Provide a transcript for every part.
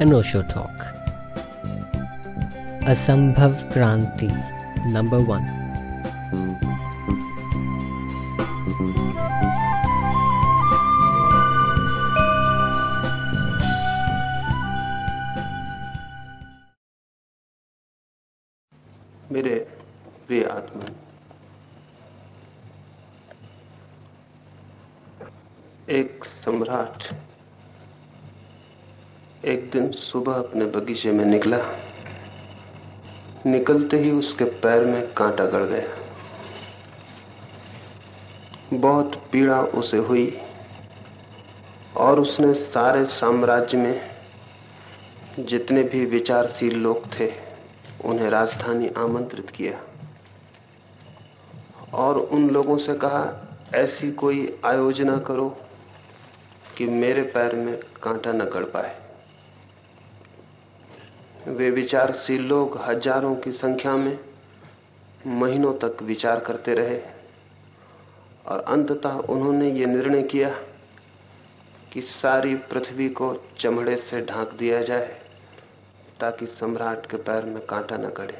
अनोशो talk असंभव क्रांति number one दिन सुबह अपने बगीचे में निकला। निकलते ही उसके पैर में कांटा गड़ गया। बहुत पीड़ा उसे हुई और उसने सारे साम्राज्य में जितने भी विचारशील लोग थे, उन्हें राजधानी आमंत्रित किया। और उन लोगों से कहा, ऐसी कोई आयोजना करो कि मेरे पैर में कांटा न गड़ पाए। वे विचारशील लोग हज़ारों की संख्या में महीनों तक विचार करते रहे और अंततः उन्होंने ये निर्णय किया कि सारी पृथ्वी को चमड़े से ढांक दिया जाए, ताकि सम्राट के पैर में कांटा न गड़े।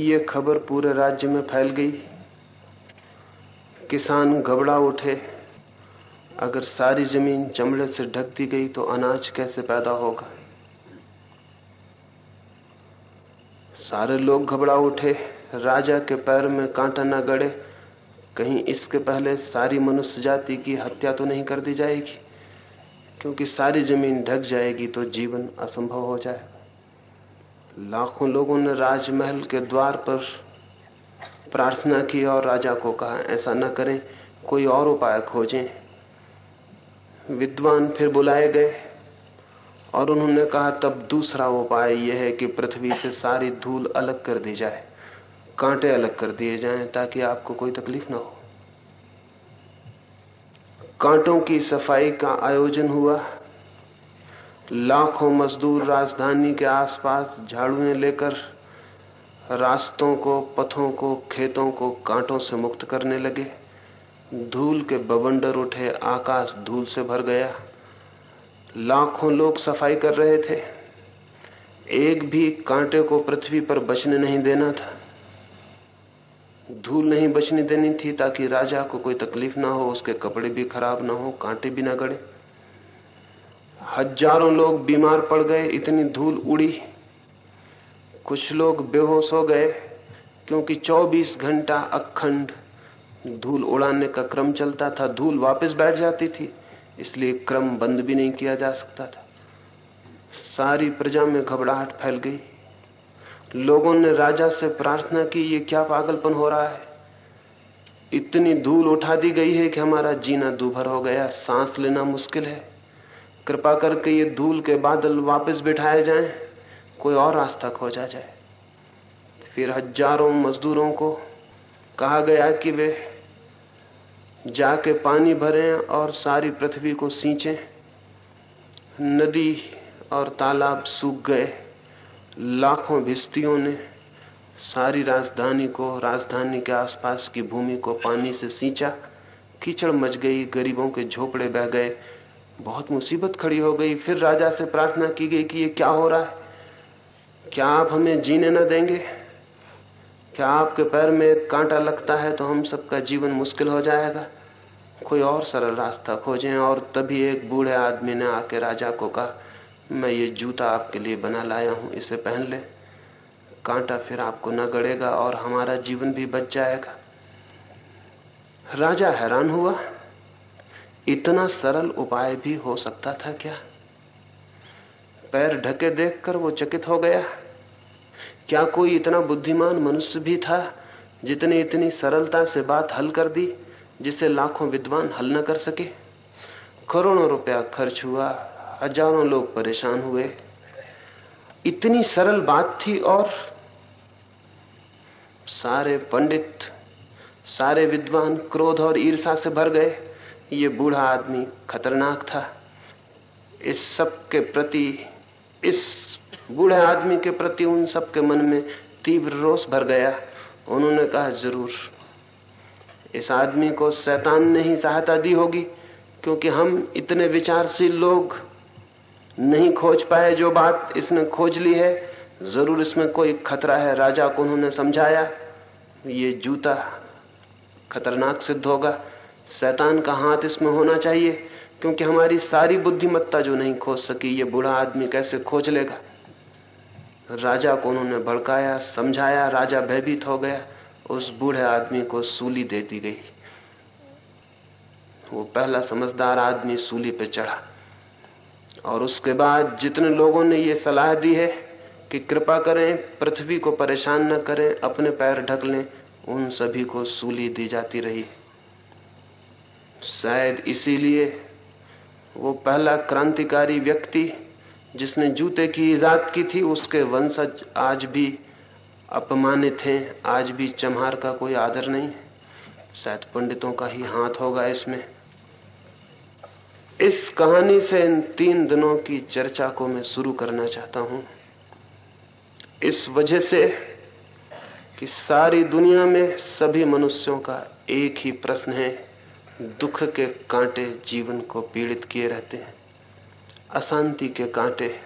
ये खबर पूरे राज्य में फैल गई। किसान घबरा उठे। अगर सारी ज़मीन चमड़े से ढक दी गई तो अनाज कैसे पैदा होगा? सारे लोग घबरा उठे। राजा के पैर में कांटा न गड़े। कहीं इसके पहले सारी मनुष्य जाति की हत्या तो नहीं कर दी जाएगी? क्योंकि सारी ज़मीन ढक जाएगी तो जीवन असंभव हो जाएगा लाखों लोगों ने राजमहल के द्वार पर प्रार्थना की और राजा को कहा, ऐसा न करें, कोई और उपाय खोजें। विद्वान फिर बुलाए गए। और उन्होंने कहा, तब दूसरा उपाय यह है कि पृथ्वी से सारी धूल अलग कर दी जाए, कांटे अलग कर दिए जाएँ ताकि आपको कोई तकलीफ़ ना हो। कांटों की सफ़ाई का आयोजन हुआ। लाखों मजदूर राजधानी के आसपास झाड़ुएँ लेकर रास्तों को, पथों को, खेतों को कांटों से मुक्त करने लगे। धूल के बवंडर उठे, आकाश धूल से भर गया। लाखों लोग सफ़ाई कर रहे थे। एक भी कांटे को पृथ्वी पर बचने नहीं देना था। धूल नहीं बचने देनी थी ताकि राजा को कोई तकलीफ़ ना हो, उसके कपड़े भी खराब ना हो, कांटे भी ना गड़े। हज़ारों लोग बीमार पड़ गए, इतनी धूल उड़ी। कुछ लोग बेहोश हो गए, क्योंकि 24 घंटा अखंड धूल उड़ाने का क्रम चलता था। धूल वापस बैठ जाती थी। इसलिए क्रम बंद भी नहीं किया जा सकता था। सारी प्रजा में घबराहट फैल गई। लोगों ने राजा से प्रार्थना की ये क्या पागलपन हो रहा है? इतनी धूल उठा दी गई है कि हमारा जीना दूभर हो गया सांस लेना मुश्किल है। कृपा करके ये धूल के बादल वापस बिठाए जाएँ, कोई और रास्ता खोजा जाए। फिर हज़ारों मजदूरों को कहा गया कि वे जाके पानी भरें और सारी पृथ्वी को सींचें। नदी और तालाब सूख गए। लाखों भिस्तियों ने सारी राजधानी को, राजधानी के आसपास की भूमि को पानी से सींचा। कीचड़ मच गई, गरीबों के झोपड़े बह गए। बहुत मुसीबत खड़ी हो गई। फिर राजा से प्रार्थना की गई कि ये क्या हो रहा है? क्या आप हमें जीने न देंगे? क्या आपके पैर में एक कांटा लगता है तो हम सबका जीवन मुश्किल हो जाएगा? कोई और सरल रास्ता खोजें और तभी एक बूढ़े आदमी ने आके राजा को कहा, मैं ये जूता आपके लिए बना लाया हूँ, इसे पहन ले। कांटा फिर आपको न गड़ेगा और हमारा जीवन भी बच जाएगा। राजा हैरान हुआ। इतना सरल उपाय भी हो सकता था क्या? पैर ढके देखकर वो चकित हो गया। क्या कोई इतना बुद्धिमान मनुष्य भी था जितने इतनी सरलता से बात हल कर दी जिसे लाखों विद्वान हल न कर सके? करोड़ों रुपया खर्च हुआ, हज़ारों लोग परेशान हुए। इतनी सरल बात थी और सारे पंडित, सारे विद्वान क्रोध और ईर्षा से भर गए। ये बूढ़ा आदमी खतरनाक था। इस सब के प्रति, इस बूढ़े आदमी के प्रति उन सब के मन में तीव्र रोष भर गया। उन्होंने कहा, ज़रूर। इस आदमी को शैतान ने ही सहायता दी होगी, क्योंकि हम इतने विचारशील लोग नहीं खोज पाए जो बात इसने खोज ली है। ज़रूर इसमें कोई खतरा है। राजा को उन्होंने समझाया, ये जूता खतरनाक सिद्ध होगा। शैतान का हाथ इसमें होना चाहिए, क्योंकि हमारी सारी बुद्धिमत्ता जो नहीं खोज सकी, ये बूढ़ा आदमी कैसे खोज लेगा? राजा को उन्होंने भड़काया, समझाया, राजा भयभीत हो गया। उस बूढ़े आदमी को सूली दे दी गई। वो पहला समझदार आदमी सूली पे चढ़ा। और उसके बाद जितने लोगों ने ये सलाह दी है कि कृपा करें, पृथ्वी को परेशान न करें, अपने पैर ढक लें, उन सभी को सूली दी जाती रही। शायद इसीलिए वो पहला क्रांतिकारी व्यक्ति जिसने जूते की ईजाद की थी, उसके वंशज आज भी अपमानित हैं, आज भी चमहार का कोई आदर नहीं शायद पंडितों का ही हाथ होगा इसमें। इस कहानी से इन तीन दिनों की चर्चा को मैं शुरू करना चाहता हूँ। इस वजह से कि सारी दुनिया में सभी मनुष्यों का एक ही प्रश्न है, दुख के कांटे जीवन को पीड़ित किए रहते हैं। अशांति के कांटे,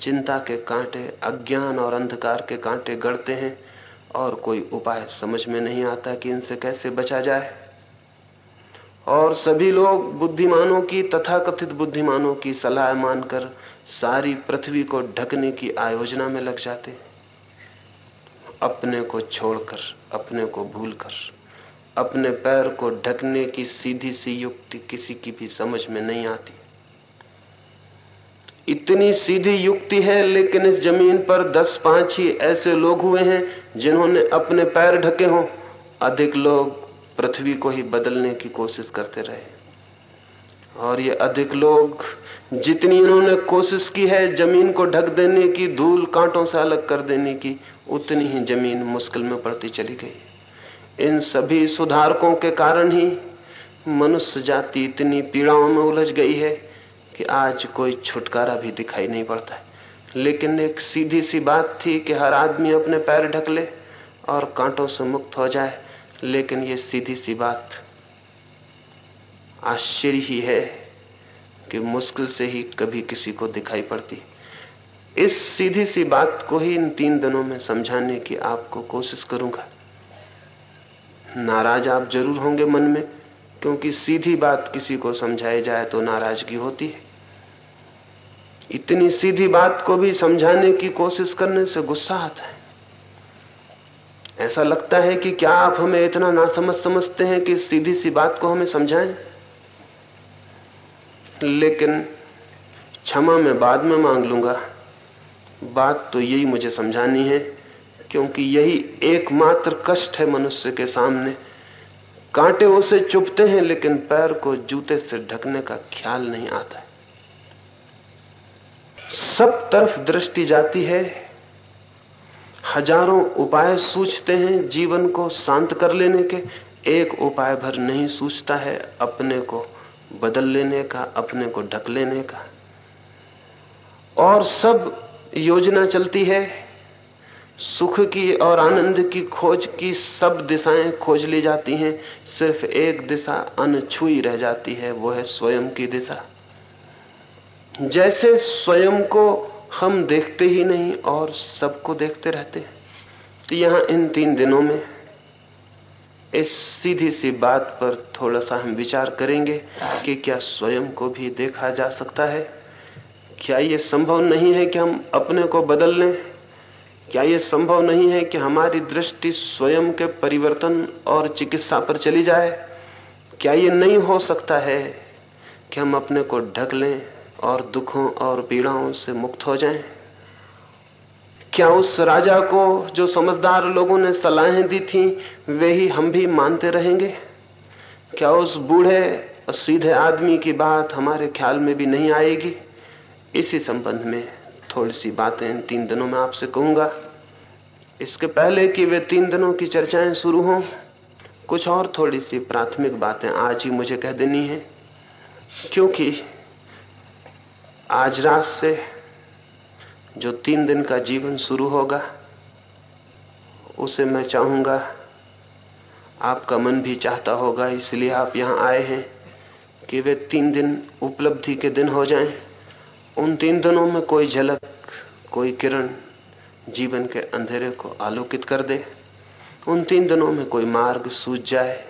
चिंता के कांटे, अज्ञान और अंधकार के कांटे गढ़ते हैं और कोई उपाय समझ में नहीं आता कि इनसे कैसे बचा जाए। और सभी लोग बुद्धिमानों की, तथाकथित बुद्धिमानों की सलाह मानकर सारी पृथ्वी को ढकने की आयोजना में लग जाते अपने को छोड़कर, अपने को भूलकर, अपने पैर को ढकने की सीधी सी युक्ति किसी की भी समझ में नहीं आती। इतनी सीधी युक्ति है, लेकिन इस ज़मीन पर दस पाँच ही ऐसे लोग हुए हैं जिन्होंने अपने पैर ढके हों। अधिक लोग पृथ्वी को ही बदलने की कोशिश करते रहे। और ये अधिक लोग जितनी इन्होंने कोशिश की है ज़मीन को ढक देने की, धूल कांटों से अलग कर देने की, उतनी ही ज़मीन मुश्किल में पड़ती चली गई। इन सभी सुधारकों के कारण ही मनुष्य जाति इतनी पीड़ाओं में उलझ गई है कि आज कोई छुटकारा भी दिखाई नहीं पड़ता है। लेकिन एक सीधी सी बात थी कि हर आदमी अपने पैर ढक ले और कांटों से मुक्त हो जाए, लेकिन ये सीधी सी बात आश्चर्य ही है कि मुश्किल से ही कभी किसी को दिखाई पड़ती। इस सीधी सी बात को ही इन तीन दिनों में समझाने की आपको कोशिश करूँगा। नाराज़ आप ज़रूर होंगे मन में, क्योंकि सीधी बात किसी को समझाई जाए तो नाराज़गी होती है। इतनी सीधी बात को भी समझाने की कोशिश करने से गुस्सा आता है। ऐसा लगता है कि क्या आप हमें इतना ना समझ समझते हैं कि सीधी सी बात को हमें समझाएँ? लेकिन क्षमा मैं बाद में मांग लूँगा। बात तो यही मुझे समझानी है, क्योंकि यही एकमात्र कष्ट है मनुष्य के सामने। कांटे उसे चुभते हैं, लेकिन पैर को जूते से ढकने का ख्याल नहीं आता। है सब तरफ़ दृष्टि जाती है। हज़ारों उपाय सूझते हैं जीवन को शांत कर लेने के। एक उपाय भर नहीं सूझता है अपने को बदल लेने का, अपने को ढक लेने का। और सब योजना चलती है। सुख की और आनंद की खोज की सब दिशाएँ खोज ली जाती हैं। सिर्फ़ एक दिशा अनछुई रह जाती है, वो है स्वयं की दिशा। जैसे स्वयं को हम देखते ही नहीं और सबको देखते रहते हैं तो यहाँ इन तीन दिनों में इस सीधी सी बात पर थोड़ा सा हम विचार करेंगे कि क्या स्वयं को भी देखा जा सकता है? क्या यह संभव नहीं है कि हम अपने को बदल लें? क्या यह संभव नहीं है कि हमारी दृष्टि स्वयं के परिवर्तन और चिकित्सा पर चली जाए? क्या यह नहीं हो सकता है कि हम अपने को ढक लें? और दुखों और पीड़ाओं से मुक्त हो जाएँ? क्या उस राजा को जो समझदार लोगों ने सलाहें दी थी, वे ही हम भी मानते रहेंगे? क्या उस बूढ़े और सीधे आदमी की बात हमारे ख्याल में भी नहीं आएगी? इसी संबंध में थोड़ी सी बातें इन तीन दिनों में आपसे कहूँगा। इसके पहले कि वे तीन दिनों की चर्चाएँ शुरू हों, कुछ और थोड़ी सी प्राथमिक बातें आज ही मुझे कह देनी है। क्योंकि आज रात से जो तीन दिन का जीवन शुरू होगा, उसे मैं चाहूँगा, आपका मन भी चाहता होगा, इसलिए आप यहाँ आए हैं कि वे तीन दिन उपलब्धि के दिन हो जाएँ। उन तीन दिनों में कोई झलक, कोई किरण जीवन के अंधेरे को आलोकित कर दे। उन तीन दिनों में कोई मार्ग सूझ जाए।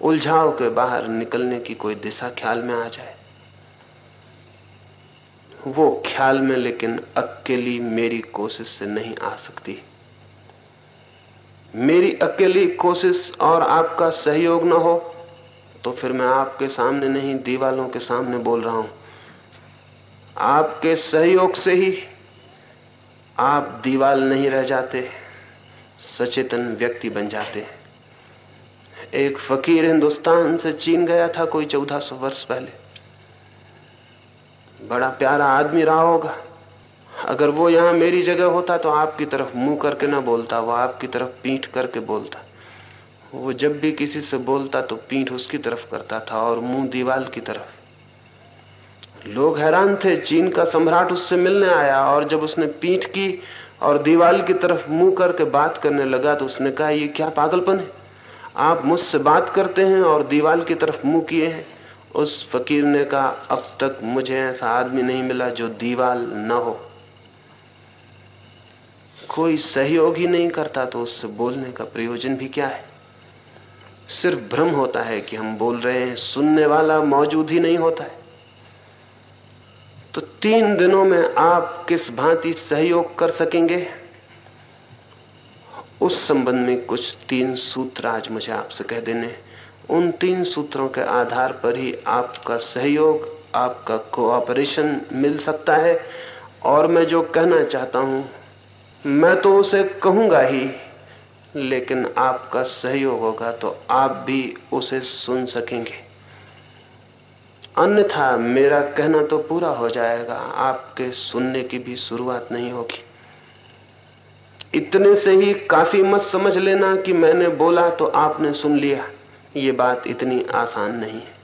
उलझाव के बाहर निकलने की कोई दिशा ख्याल में आ जाए। वो ख्याल में, लेकिन अकेली मेरी कोशिश से नहीं आ सकती। मेरी अकेली कोशिश और आपका सहयोग न हो तो फिर मैं आपके सामने नहीं, दीवालों के सामने बोल रहा हूँ। आपके सहयोग से ही आप दीवाल नहीं रह जाते, सचेतन व्यक्ति बन जाते। एक फकीर हिंदुस्तान से चीन गया था कोई चौदह सौ वर्ष पहले। बड़ा प्यारा आदमी रहा होगा। अगर वो यहाँ मेरी जगह होता तो आपकी तरफ़ मुँह करके ना बोलता, वो आपकी तरफ़ पीठ करके बोलता। वो जब भी किसी से बोलता तो पीठ उसकी तरफ़ करता था और मुँह दीवाल की तरफ़। लोग हैरान थे, चीन का सम्राट उससे मिलने आया और जब उसने पीठ की और दीवाल की तरफ़ मुँह करके बात करने लगा तो उसने कहा, ये क्या पागलपन है? आप मुझसे बात करते हैं और दीवाल की तरफ़ मुँह किए हैं। उस फकीर ने कहा, अब तक मुझे ऐसा आदमी नहीं मिला जो दीवाल न हो। कोई सहयोग ही नहीं करता तो उससे बोलने का प्रयोजन भी क्या है? सिर्फ़ भ्रम होता है कि हम बोल रहे हैं, सुनने वाला मौजूद ही नहीं होता है। तो तीन दिनों में आप किस भांति सहयोग कर सकेंगे? उस संबंध में कुछ तीन सूत्र आज मुझे आपसे कह देने हैं। उन तीन सूत्रों के आधार पर ही आपका सहयोग, आपका कोऑपरेशन मिल सकता है। और मैं जो कहना चाहता हूँ, मैं तो उसे कहूँगा ही, लेकिन आपका सहयोग होगा तो आप भी उसे सुन सकेंगे। अन्यथा मेरा कहना तो पूरा हो जाएगा, आपके सुनने की भी शुरुआत नहीं होगी। इतने से ही काफ़ी मत समझ लेना कि मैंने बोला तो आपने सुन लिया। ये बात इतनी आसान नहीं है।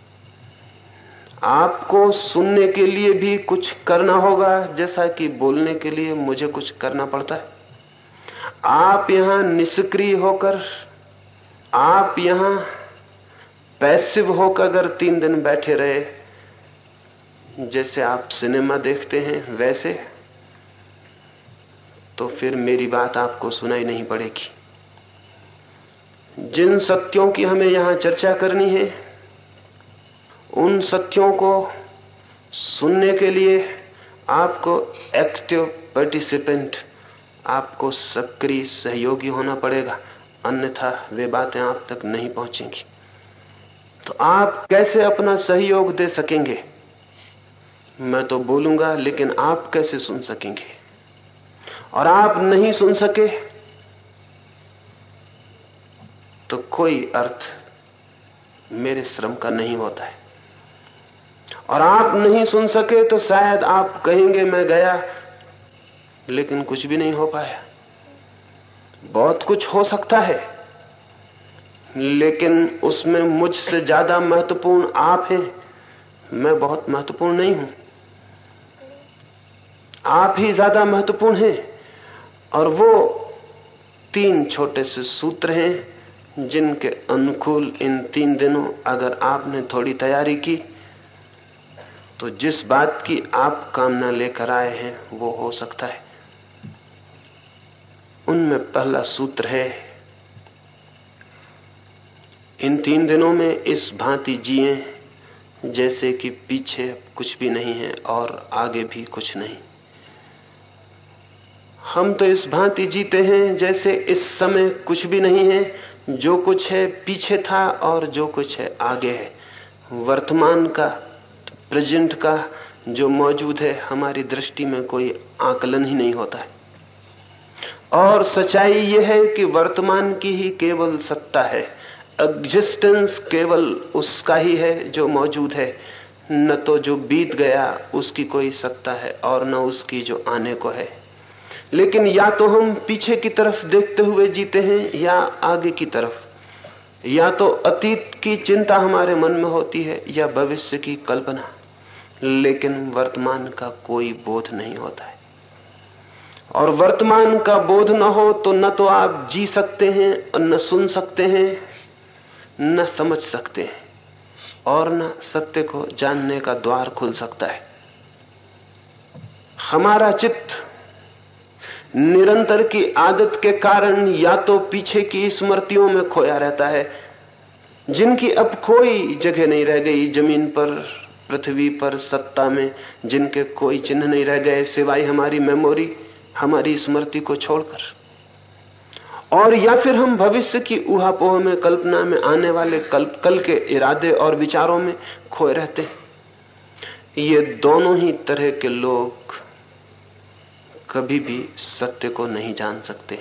आपको सुनने के लिए भी कुछ करना होगा, जैसा कि बोलने के लिए मुझे कुछ करना पड़ता है। आप यहाँ निष्क्रिय होकर, आप यहाँ पैसिव होकर अगर तीन दिन बैठे रहे, जैसे आप सिनेमा देखते हैं वैसे तो फिर मेरी बात आपको सुनाई नहीं पड़ेगी। जिन सत्यों की हमें यहाँ चर्चा करनी है, उन सत्यों को सुनने के लिए आपको एक्टिव पार्टिसिपेंट आपको सक्रिय सहयोगी होना पड़ेगा, अन्यथा वे बातें आप तक नहीं पहुंचेंगी। तो आप कैसे अपना सहयोग दे सकेंगे? मैं तो बोलूँगा, लेकिन आप कैसे सुन सकेंगे? और आप नहीं सुन सके तो कोई अर्थ मेरे श्रम का नहीं होता है। और आप नहीं सुन सके तो शायद आप कहेंगे, मैं गया, लेकिन कुछ भी नहीं हो पाया। बहुत कुछ हो सकता है, लेकिन उसमें मुझसे ज़्यादा महत्वपूर्ण आप हैं। मैं बहुत महत्वपूर्ण नहीं हूँ। आप ही ज़्यादा महत्वपूर्ण हैं। और वो तीन छोटे से सूत्र हैं जिनके अनुकूल इन तीन दिनों अगर आपने थोड़ी तैयारी की तो जिस बात की आप कामना लेकर आए हैं, वो हो सकता है। उनमें पहला सूत्र है, इन तीन दिनों में इस भांति जिए, जैसे कि पीछे कुछ भी नहीं है और आगे भी कुछ नहीं। हम तो इस भांति जीते हैं, जैसे इस समय कुछ भी नहीं है जो कुछ है पीछे था और जो कुछ है आगे है। वर्तमान का प्रेजेंट का जो मौजूद है, हमारी दृष्टि में कोई आकलन ही नहीं होता है। और सच्चाई यह है कि वर्तमान की ही केवल सत्ता है। एग्जिस्टेंस केवल उसका ही है जो मौजूद है। न तो जो बीत गया उसकी कोई सत्ता है और न उसकी जो आने को है। लेकिन या तो हम पीछे की तरफ़ देखते हुए जीते हैं या आगे की तरफ़। या तो अतीत की चिंता हमारे मन में होती है या भविष्य की कल्पना। लेकिन वर्तमान का कोई बोध नहीं होता है। और वर्तमान का बोध न हो तो न तो आप जी सकते हैं और न सुन सकते हैं, न समझ सकते हैं। और न सत्य को जानने का द्वार खुल सकता है। हमारा चित्त निरंतर की आदत के कारण या तो पीछे की स्मृतियों में खोया रहता है जिनकी अब कोई जगह नहीं रह गई ज़मीन पर पृथ्वी पर सत्ता में जिनके कोई चिन्ह नहीं रह गए सिवाय हमारी मेमोरी हमारी स्मृति को छोड़कर। और या फिर हम भविष्य की उहापोह में कल्पना में आने वाले कल, कल के इरादे और विचारों में खोए रहते हैं। ये दोनों ही तरह के लोग कभी भी सत्य को नहीं जान सकते।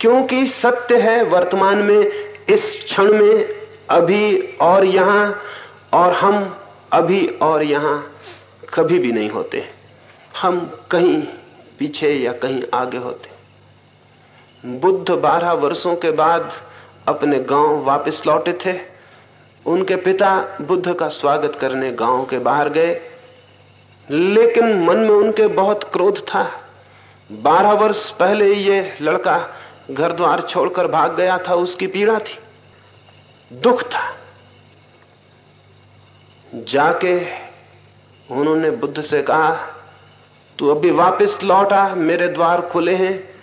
क्योंकि सत्य है वर्तमान में, इस क्षण में, अभी और यहाँ, और हम अभी और यहाँ कभी भी नहीं होते। हम कहीं पीछे या कहीं आगे होते। बुद्ध बारह वर्षों के बाद अपने गाँव वापस लौटे थे। उनके पिता बुद्ध का स्वागत करने गाँव के बाहर गए। लेकिन मन में उनके बहुत क्रोध था। बारह वर्ष पहले ये लड़का घर द्वार छोड़कर भाग गया था, उसकी पीड़ा थी। दुख था। जाके उन्होंने बुद्ध से कहा, तू अभी वापस लौटा, मेरे द्वार खुले हैं।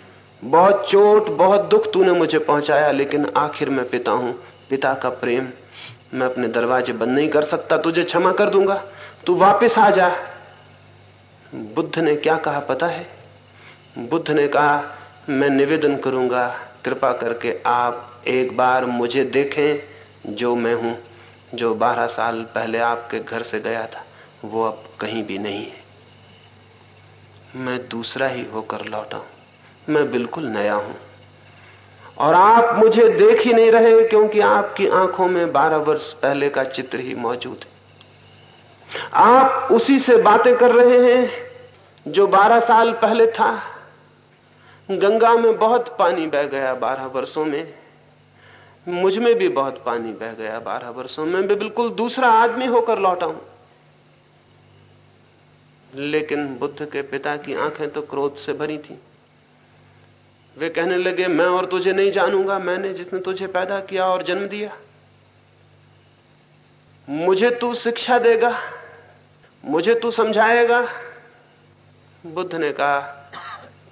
बहुत चोट, बहुत दुख तूने मुझे पहुँचाया, लेकिन आखिर मैं पिता हूँ, पिता का प्रेम मैं अपने दरवाजे बंद नहीं कर सकता, तुझे क्षमा कर दूँगा। तू वापस आ जा। बुद्ध ने क्या कहा पता है? बुद्ध ने कहा, मैं निवेदन करूँगा, कृपा करके आप एक बार मुझे देखें जो मैं हूँ, जो बारह साल पहले आपके घर से गया था। वो अब कहीं भी नहीं है। मैं दूसरा ही होकर लौटा हूँ। मैं बिल्कुल नया हूँ। और आप मुझे देख ही नहीं रहे, क्योंकि आपकी आँखों में बारह वर्ष पहले का चित्र ही मौजूद है। आप उसी से बातें कर रहे हैं, जो बारह साल पहले था। गंगा में बहुत पानी बह गया बारह वर्षों में। मुझमें भी बहुत पानी बह गया बारह वर्षों में। मैं बिल्कुल दूसरा आदमी होकर लौटा हूँ लेकिन बुद्ध के पिता की आँखें तो क्रोध से भरी थी। वे कहने लगे, मैं और तुझे नहीं जानूँगा। मैंने जिसने तुझे पैदा किया और जन्म दिया, मुझे तू शिक्षा देगा, मुझे तू समझाएगा। बुद्ध ने कहा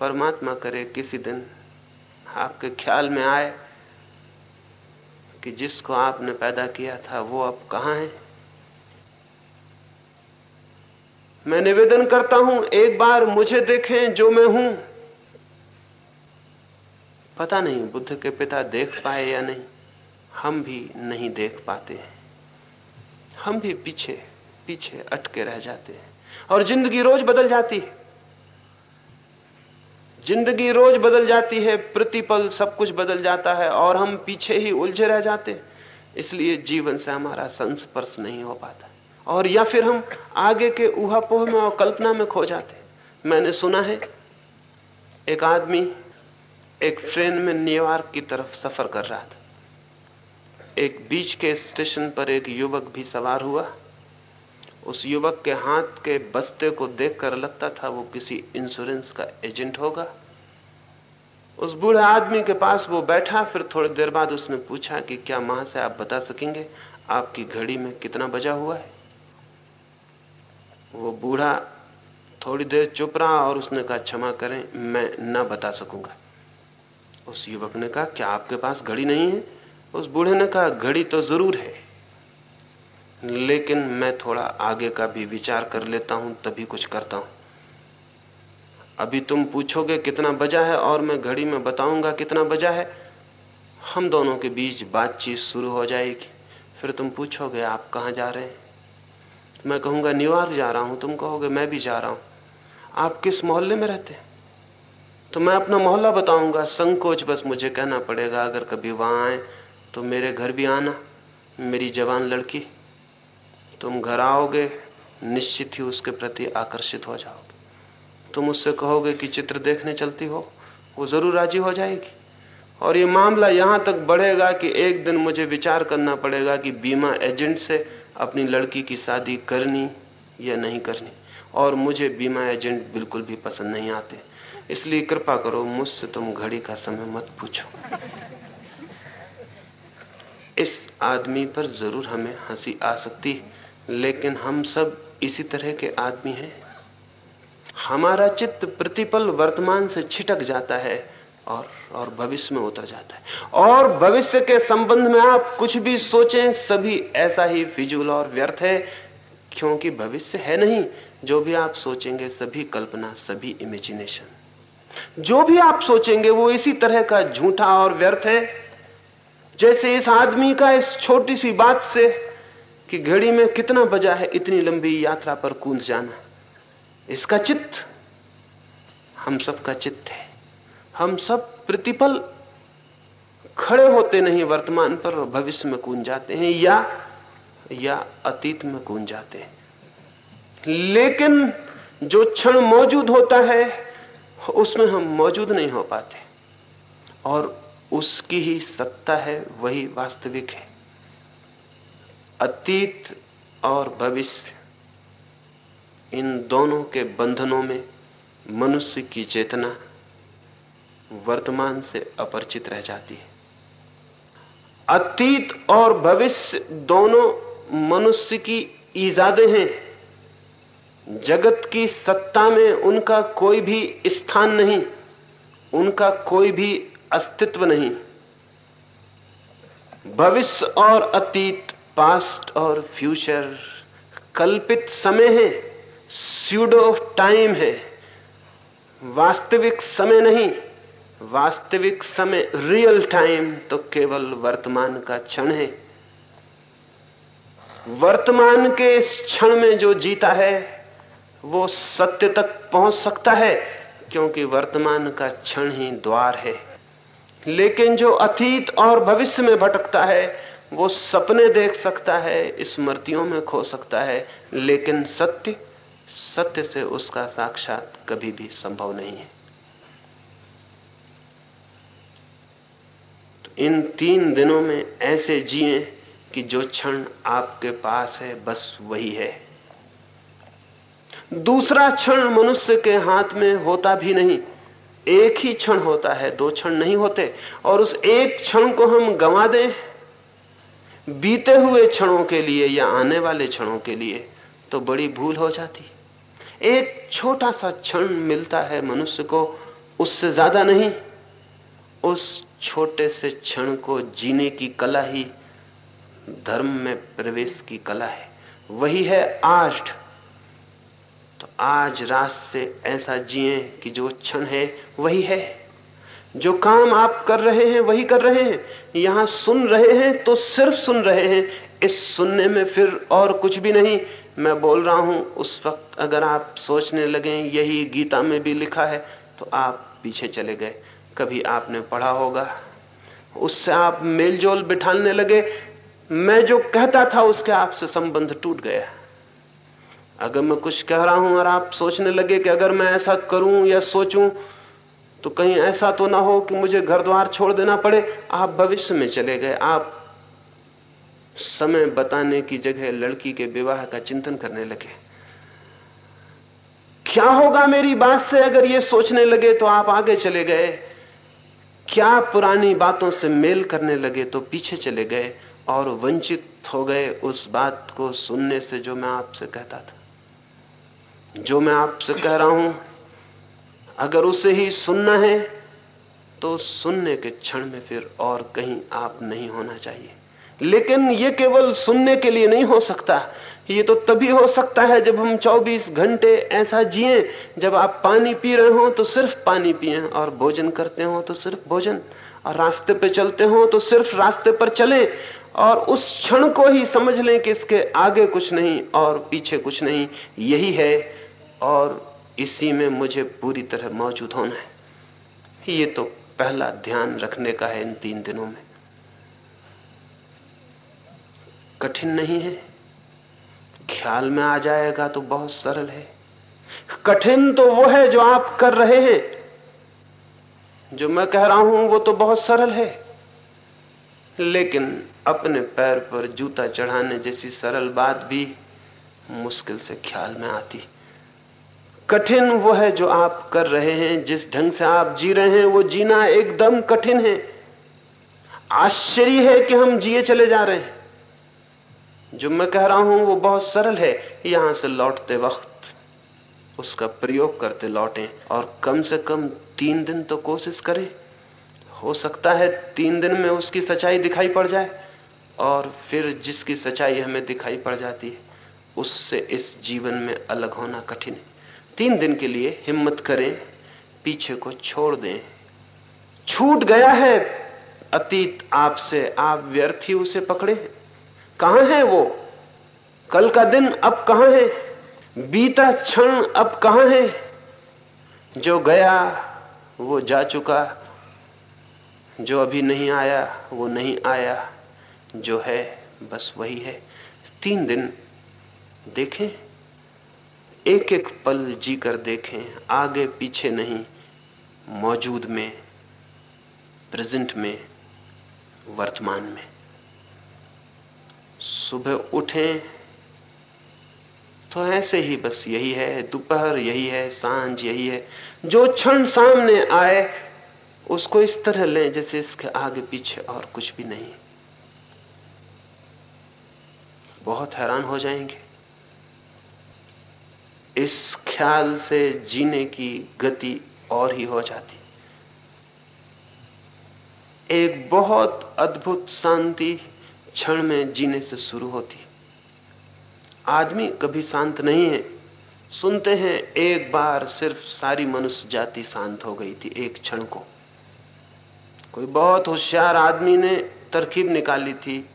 परमात्मा करे किसी दिन आपके ख्याल में आए कि जिसको आपने पैदा किया था वो अब कहाँ है? मैं निवेदन करता हूँ, एक बार मुझे देखें जो मैं हूँ। पता नहीं, बुद्ध के पिता देख पाए या नहीं, हम भी नहीं देख पाते हैं। हम भी पीछे पीछे अटके रह जाते हैं और ज़िंदगी रोज बदल जाती है। ज़िंदगी रोज बदल जाती है, प्रतिपल सब कुछ बदल जाता है और हम पीछे ही उलझे रह जाते इसलिए जीवन से हमारा संस्पर्श नहीं हो पाता। और या फिर हम आगे के ऊहापोह में और कल्पना में खो जाते मैंने सुना है, एक आदमी एक ट्रेन में न्यूयॉर्क की तरफ़ सफ़र कर रहा था। एक बीच के स्टेशन पर एक युवक भी सवार हुआ। उस युवक के हाथ के बस्ते को देखकर लगता था वो किसी इंश्योरेंस का एजेंट होगा। उस बूढ़े आदमी के पास वो बैठा, फिर थोड़ी देर बाद उसने पूछा कि क्या माँ से आप बता सकेंगे, आपकी घड़ी में कितना बजा हुआ है? वो बूढ़ा थोड़ी देर चुप रहा और उसने कहा, क्षमा करें, मैं न बता सकूँगा। उस युवक ने कहा, क्या आपके पास घड़ी नहीं है? उस बूढ़े ने कहा, घड़ी तो ज़रूर है। लेकिन मैं थोड़ा आगे का भी विचार कर लेता हूँ, तभी कुछ करता हूँ। अभी तुम पूछोगे कितना बजा है और मैं घड़ी में बताऊँगा कितना बजा है। हम दोनों के बीच बातचीत शुरू हो जाएगी। फिर तुम पूछोगे, आप कहाँ जा रहे हैं? मैं कहूँगा, न्यूयॉर्क जा रहा हूँ। तुम कहोगे, मैं भी जा रहा हूँ। आप किस मोहल्ले में रहते हैं? तो मैं अपना मोहल्ला बताऊँगा। संकोच बस मुझे कहना पड़ेगा, अगर कभी वहाँ आए तो मेरे घर भी आना, मेरी जवान लड़की। तुम घर आओगे, निश्चित ही उसके प्रति आकर्षित हो जाओगे। तुम उससे कहोगे कि चित्र देखने चलती हो, वो ज़रूर राज़ी हो जाएगी। और ये मामला यहाँ तक बढ़ेगा कि एक दिन मुझे विचार करना पड़ेगा कि बीमा एजेंट से अपनी लड़की की शादी करनी या नहीं करनी। और मुझे बीमा एजेंट बिल्कुल भी पसंद नहीं आते। इसलिए कृपा करो, मुझसे तुम घड़ी का समय मत पूछो। इस आदमी पर ज़रूर हमें हँसी आ सकती है। लेकिन हम सब इसी तरह के आदमी हैं। हमारा चित्त प्रतिपल वर्तमान से छिटक जाता है और और भविष्य में उतर जाता है। और भविष्य के संबंध में आप कुछ भी सोचें, सभी ऐसा ही फिजूल और व्यर्थ है, क्योंकि भविष्य है नहीं। जो भी आप सोचेंगे, सभी कल्पना, सभी इमेजिनेशन जो भी आप सोचेंगे, वो इसी तरह का झूठा और व्यर्थ है। जैसे इस आदमी का इस छोटी सी बात से कि घड़ी में कितना बजा है, इतनी लंबी यात्रा पर कूद जाना। इसका चित्त हम सबका चित्त है। हम सब प्रतिपल खड़े होते नहीं वर्तमान पर, भविष्य में कूद जाते हैं या या अतीत में कूद जाते हैं। लेकिन जो क्षण मौजूद होता है, उसमें हम मौजूद नहीं हो पाते। और उसकी ही सत्ता है, वही वास्तविक है। अतीत और भविष्य, इन दोनों के बंधनों में मनुष्य की चेतना वर्तमान से अपरिचित रह जाती है। अतीत और भविष्य दोनों मनुष्य की ईजादें हैं। जगत की सत्ता में उनका कोई भी स्थान नहीं, उनका कोई भी अस्तित्व नहीं। भविष्य और अतीत पास्ट और फ्यूचर कल्पित समय है स्यूडो टाइम है। वास्तविक समय नहीं, वास्तविक समय रियल टाइम तो केवल वर्तमान का क्षण है। वर्तमान के इस क्षण में जो जीता है, वो सत्य तक पहुँच सकता है, क्योंकि वर्तमान का क्षण ही द्वार है। लेकिन जो अतीत और भविष्य में भटकता है वो सपने देख सकता है, स्मृतियों में खो सकता है, लेकिन सत्य सत्य से उसका साक्षात कभी भी संभव नहीं है। तो इन तीन दिनों में ऐसे जिए कि जो क्षण आपके पास है, बस वही है। दूसरा क्षण मनुष्य के हाथ में होता भी नहीं। एक ही क्षण होता है, दो क्षण नहीं होते, और उस एक क्षण को हम गंवा दें बीते हुए क्षणों के लिए या आने वाले क्षणों के लिए तो बड़ी भूल हो जाती एक छोटा सा क्षण मिलता है मनुष्य को, उससे ज़्यादा नहीं। उस छोटे से क्षण को जीने की कला ही धर्म में प्रवेश की कला है। वही है आज तो आज रात से ऐसा जिए कि जो क्षण है, वही है। जो काम आप कर रहे हैं, वही कर रहे हैं। यहाँ सुन रहे हैं तो सिर्फ़ सुन रहे हैं। इस सुनने में फिर और कुछ भी नहीं। मैं बोल रहा हूँ, उस वक्त अगर आप सोचने लगे, यही गीता में भी लिखा है तो आप पीछे चले गए। कभी आपने पढ़ा होगा। उससे आप मेलजोल बिठाने लगे। मैं जो कहता था, उसके आपसे संबंध टूट गया। अगर मैं कुछ कह रहा हूँ और आप सोचने लगे कि अगर मैं ऐसा करूँ या सोचूं तो कहीं ऐसा तो ना हो कि मुझे घर द्वार छोड़ देना पड़े। आप भविष्य में चले गए। आप समय बताने की जगह लड़की के विवाह का चिंतन करने लगे। क्या होगा मेरी बात से? अगर ये सोचने लगे तो आप आगे चले गए। क्या पुरानी बातों से मेल करने लगे तो पीछे चले गए और वंचित हो गए उस बात को सुनने से जो मैं आपसे कहता था। जो मैं आपसे कह रहा हूँ अगर उसे ही सुनना है तो सुनने के क्षण में फिर और कहीं आप नहीं होना चाहिए। लेकिन यह केवल सुनने के लिए नहीं हो सकता। ये तो तभी हो सकता है जब हम 24 घंटे ऐसा जिए, जब आप पानी पी रहे हो तो सिर्फ़ पानी पिए और भोजन करते हो तो सिर्फ़ भोजन, और रास्ते पे चलते हो तो सिर्फ़ रास्ते पर चले, और उस क्षण को ही समझ लें कि इसके आगे कुछ नहीं और पीछे कुछ नहीं, यही है। और इसी में मुझे पूरी तरह मौजूद होना है। ये तो पहला ध्यान रखने का है इन तीन दिनों में। कठिन नहीं है। ख्याल में आ जाएगा तो बहुत सरल है। कठिन तो वो है जो आप कर रहे हैं। जो मैं कह रहा हूँ, वो तो बहुत सरल है। लेकिन अपने पैर पर जूता चढ़ाने जैसी सरल बात भी मुश्किल से ख्याल में आती। कठिन वो है जो आप कर रहे हैं, जिस ढंग से आप जी रहे हैं, वो जीना एकदम कठिन है। आश्चर्य है कि हम जिए चले जा रहे हैं। जो मैं कह रहा हूँ, वो बहुत सरल है, यहाँ से लौटते वक्त उसका प्रयोग करते लौटें और कम से कम तीन दिन तो कोशिश करें। हो सकता है तीन दिन में उसकी सच्चाई दिखाई पड़ जाए और फिर जिसकी सच्चाई हमें दिखाई पड़ जाती है, उससे इस जीवन में अलग होना कठिन है। तीन दिन के लिए हिम्मत करें, पीछे को छोड़ दें। छूट गया है। अतीत आपसे, आप व्यर्थ ही उसे पकड़े कहाँ है वो? कल का दिन अब कहाँ है? बीता क्षण अब कहाँ है? जो गया, वो जा चुका। जो अभी नहीं आया, वो नहीं आया। जो है, बस वही है। तीन दिन देखें। एक एक पल जीकर देखें, आगे पीछे नहीं, मौजूद में, प्रेजेंट में, वर्तमान में। सुबह उठें तो ऐसे ही बस यही है, दोपहर यही है, साँझ यही है। जो क्षण सामने आए, उसको इस तरह लें जैसे इसके आगे पीछे और कुछ भी नहीं। बहुत हैरान हो जाएँगे। इस ख्याल से जीने की गति और ही हो जाती। एक बहुत अद्भुत शांति क्षण में जीने से शुरू होती। आदमी कभी शांत नहीं है। सुनते हैं, एक बार सिर्फ़ सारी मनुष्य जाति शांत हो गई थी एक क्षण को। कोई बहुत होशियार आदमी ने तरकीब निकाली थी।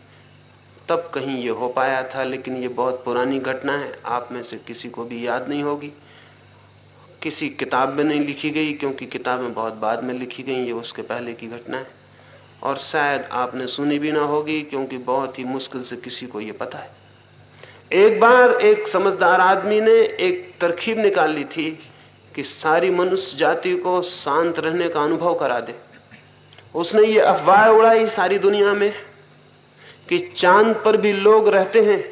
तब कहीं ये हो पाया था, लेकिन ये बहुत पुरानी घटना है। आप में से किसी को भी याद नहीं होगी। किसी किताब में नहीं लिखी गई, क्योंकि किताबें बहुत बाद में लिखी गई, ये उसके पहले की घटना है। और शायद आपने सुनी भी ना होगी, क्योंकि बहुत ही मुश्किल से किसी को ये पता है। एक बार एक समझदार आदमी ने एक तरकीब निकाल ली थी कि सारी मनुष्य जाति को शांत रहने का अनुभव करा दे। उसने ये अफवाह उड़ाई सारी दुनिया में। कि चाँद पर भी लोग रहते हैं।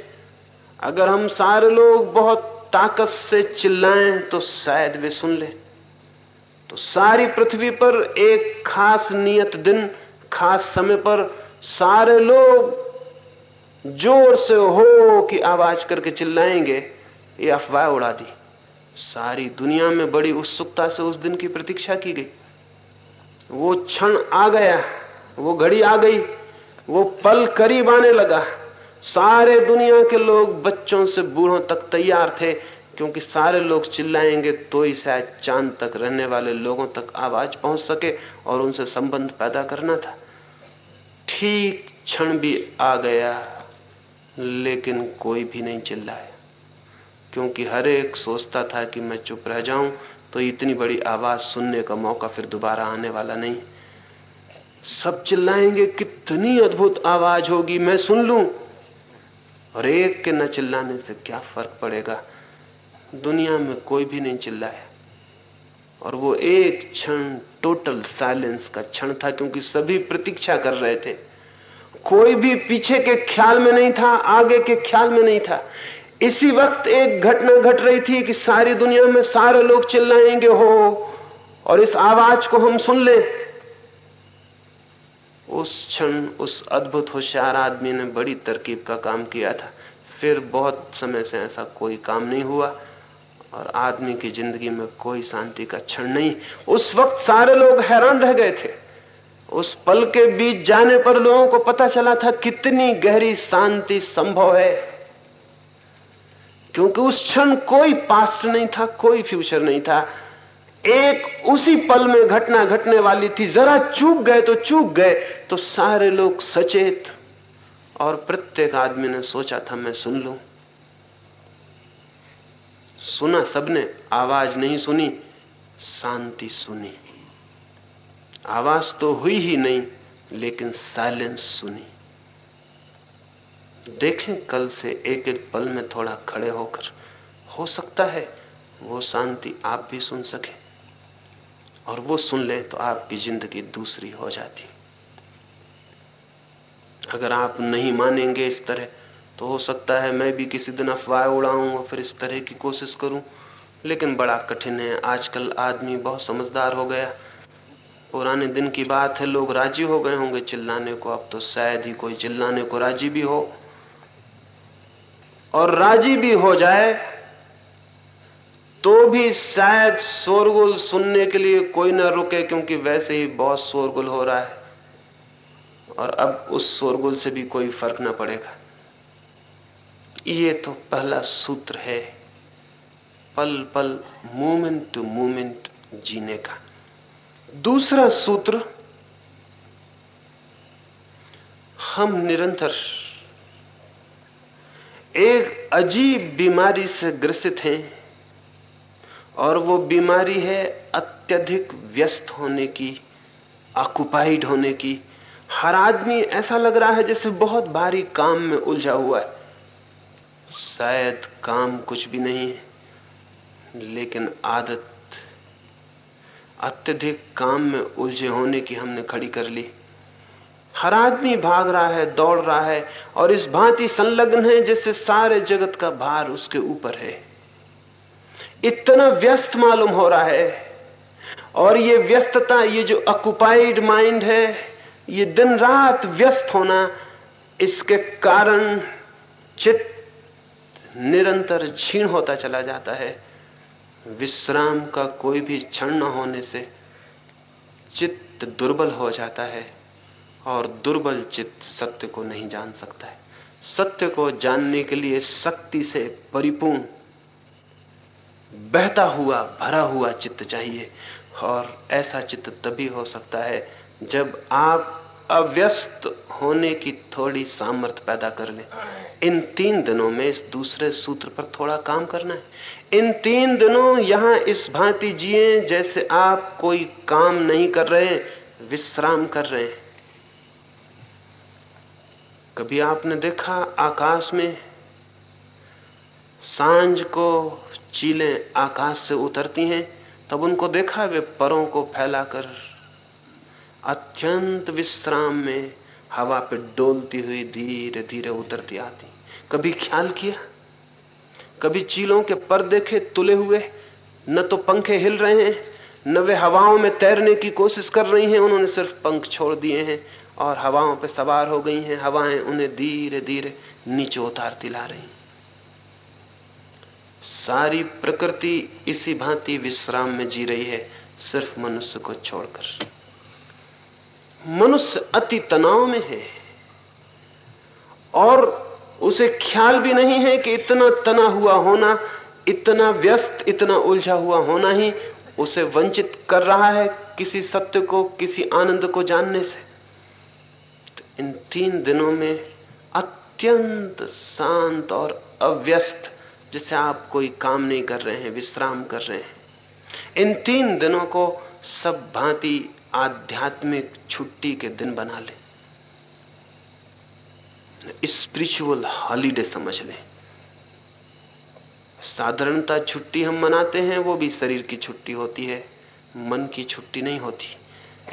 अगर हम सारे लोग बहुत ताकत से चिल्लाएँ तो शायद वे सुन ले। तो सारी पृथ्वी पर एक खास नियत दिन, खास समय पर सारे लोग ज़ोर से हो की आवाज़ करके चिल्लाएँगे, ये अफवाह उड़ा दी। सारी दुनिया में बड़ी उत्सुकता से उस दिन की प्रतीक्षा की गई। वो क्षण आ गया, वो घड़ी आ गई। वो पल करीब आने लगा। सारे दुनिया के लोग बच्चों से बूढ़ों तक तैयार थे, क्योंकि सारे लोग चिल्लाएँगे तो ही शायद चाँद तक रहने वाले लोगों तक आवाज़ पहुँच सके और उनसे संबंध पैदा करना था। ठीक क्षण भी आ गया, लेकिन कोई भी नहीं चिल्लाया, क्योंकि हर एक सोचता था कि मैं चुप रह जाऊँ तो इतनी बड़ी आवाज़ सुनने का मौका फिर दोबारा आने वाला नहीं। सब चिल्लाएँगे, कितनी अद्भुत आवाज़ होगी, मैं सुन लूँ। और एक के न चिल्लाने से क्या फ़र्क पड़ेगा? दुनिया में कोई भी नहीं चिल्लाया और वो एक क्षण टोटल साइलेंस का क्षण था, क्योंकि सभी प्रतीक्षा कर रहे थे। कोई भी पीछे के ख्याल में नहीं था, आगे के ख्याल में नहीं था। इसी वक्त एक घटना घट रही थी कि सारी दुनिया में सारे लोग चिल्लाएँगे, हो, और इस आवाज़ को हम सुन ले। उस क्षण, उस अद्भुत, होशियार आदमी ने बड़ी तरकीब का काम किया था। फिर बहुत समय से ऐसा कोई काम नहीं हुआ और आदमी की ज़िंदगी में कोई शांति का क्षण नहीं। उस वक्त सारे लोग हैरान रह गए थे। उस पल के बीच जाने पर लोगों को पता चला था कितनी गहरी शांति संभव है। क्योंकि उस क्षण कोई पास्ट नहीं था, कोई फ्यूचर नहीं था। एक उसी पल में घटना घटने वाली थी। जरा चूक गए तो चूक गए तो सारे लोग सचेत। और प्रत्येक आदमी ने सोचा था, मैं सुन लू। सुना सबने, आवाज़ नहीं सुनी, शांति सुनी। आवाज़ तो हुई ही नहीं, लेकिन साइलेंस सुनी। देखें कल से एक एक पल में थोड़ा खड़े होकर, हो सकता है वो शांति आप भी सुन सके। और वो सुन ले तो आपकी ज़िंदगी दूसरी हो जाती। अगर आप नहीं मानेंगे इस तरह तो हो सकता है मैं भी किसी दिन अफवाह उड़ाऊं और फिर इस तरह की कोशिश करूँ। लेकिन बड़ा कठिन है। आजकल आदमी बहुत समझदार हो गया। पुराने दिन की बात है, लोग राज़ी हो गए होंगे। चिल्लाने को अब तो शायद ही कोई चिल्लाने को राज़ी भी हो। और राज़ी भी हो जाए तो भी शायद शोरगुल सुनने के लिए कोई ना रुके, क्योंकि वैसे ही बहुत शोरगुल हो रहा है। और अब उस शोरगुल से भी कोई फ़र्क ना पड़ेगा। ये तो पहला सूत्र है, पल पल, मोमेंट टू मोमेंट जीने का। दूसरा सूत्र, हम निरंतर एक अजीब बीमारी से ग्रसित हैं। और वो बीमारी है अत्यधिक व्यस्त होने की ऑक्युपाइड होने की। हर आदमी ऐसा लग रहा है जैसे बहुत भारी काम में उलझा हुआ है। शायद काम कुछ भी नहीं है, लेकिन आदत, अत्यधिक काम में उलझे होने की हमने खड़ी कर ली। हर आदमी भाग रहा है, दौड़ रहा है, और इस भांति संलग्न है जैसे सारे जगत का भार उसके ऊपर है। इतना व्यस्त मालूम हो रहा है। और ये व्यस्तता, ये जो ऑक्युपाइड माइंड है, ये दिन रात व्यस्त होना, इसके कारण चित्त निरंतर क्षीण होता चला जाता है। विश्राम का कोई भी क्षण न होने से चित्त दुर्बल हो जाता है, और दुर्बल चित्त सत्य को नहीं जान सकता है। सत्य को जानने के लिए शक्ति से परिपूर्ण बहता हुआ, भरा हुआ चित्त चाहिए। और ऐसा चित्त तभी हो सकता है जब आप अव्यस्त होने की थोड़ी सामर्थ्य पैदा कर ले। इन तीन दिनों में इस दूसरे सूत्र पर थोड़ा काम करना है। इन तीन दिनों यहाँ इस भांति जिए जैसे आप कोई काम नहीं कर रहे विश्राम कर रहे हैं। कभी आपने देखा आकाश में साँझ को चीलें आकाश से उतरती हैं, तब उनको देखा वे परों को फैलाकर। अत्यंत विश्राम में हवा पे डोलती हुई धीरे धीरे उतरती आती। कभी ख्याल किया? कभी चीलों के पर देखे तुले हुए? न तो पंखे हिल रहे हैं, न वे हवाओं में तैरने की कोशिश कर रही हैं, उन्होंने सिर्फ़ पंख छोड़ दिए हैं और हवाओं पे सवार हो गई हैं, हवाएँ उन्हें धीरे धीरे नीचे उतारती ला रही सारी प्रकृति इसी भांति विश्राम में जी रही है, सिर्फ़ मनुष्य को छोड़कर। मनुष्य अति तनाव में है, और उसे ख्याल भी नहीं है कि इतना तना हुआ होना, इतना व्यस्त, इतना उलझा हुआ होना ही उसे वंचित कर रहा है किसी सत्य को, किसी आनंद को जानने से। तो इन तीन दिनों में अत्यंत शांत और अव्यस्त जिसे आप कोई काम नहीं कर रहे हैं, विश्राम कर रहे हैं। इन तीन दिनों को सब भांति आध्यात्मिक छुट्टी के दिन बना ले। स्पिरिचुअल हॉलीडे समझ लें। साधारणता छुट्टी हम मनाते हैं, वो भी शरीर की छुट्टी होती है, मन की छुट्टी नहीं होती।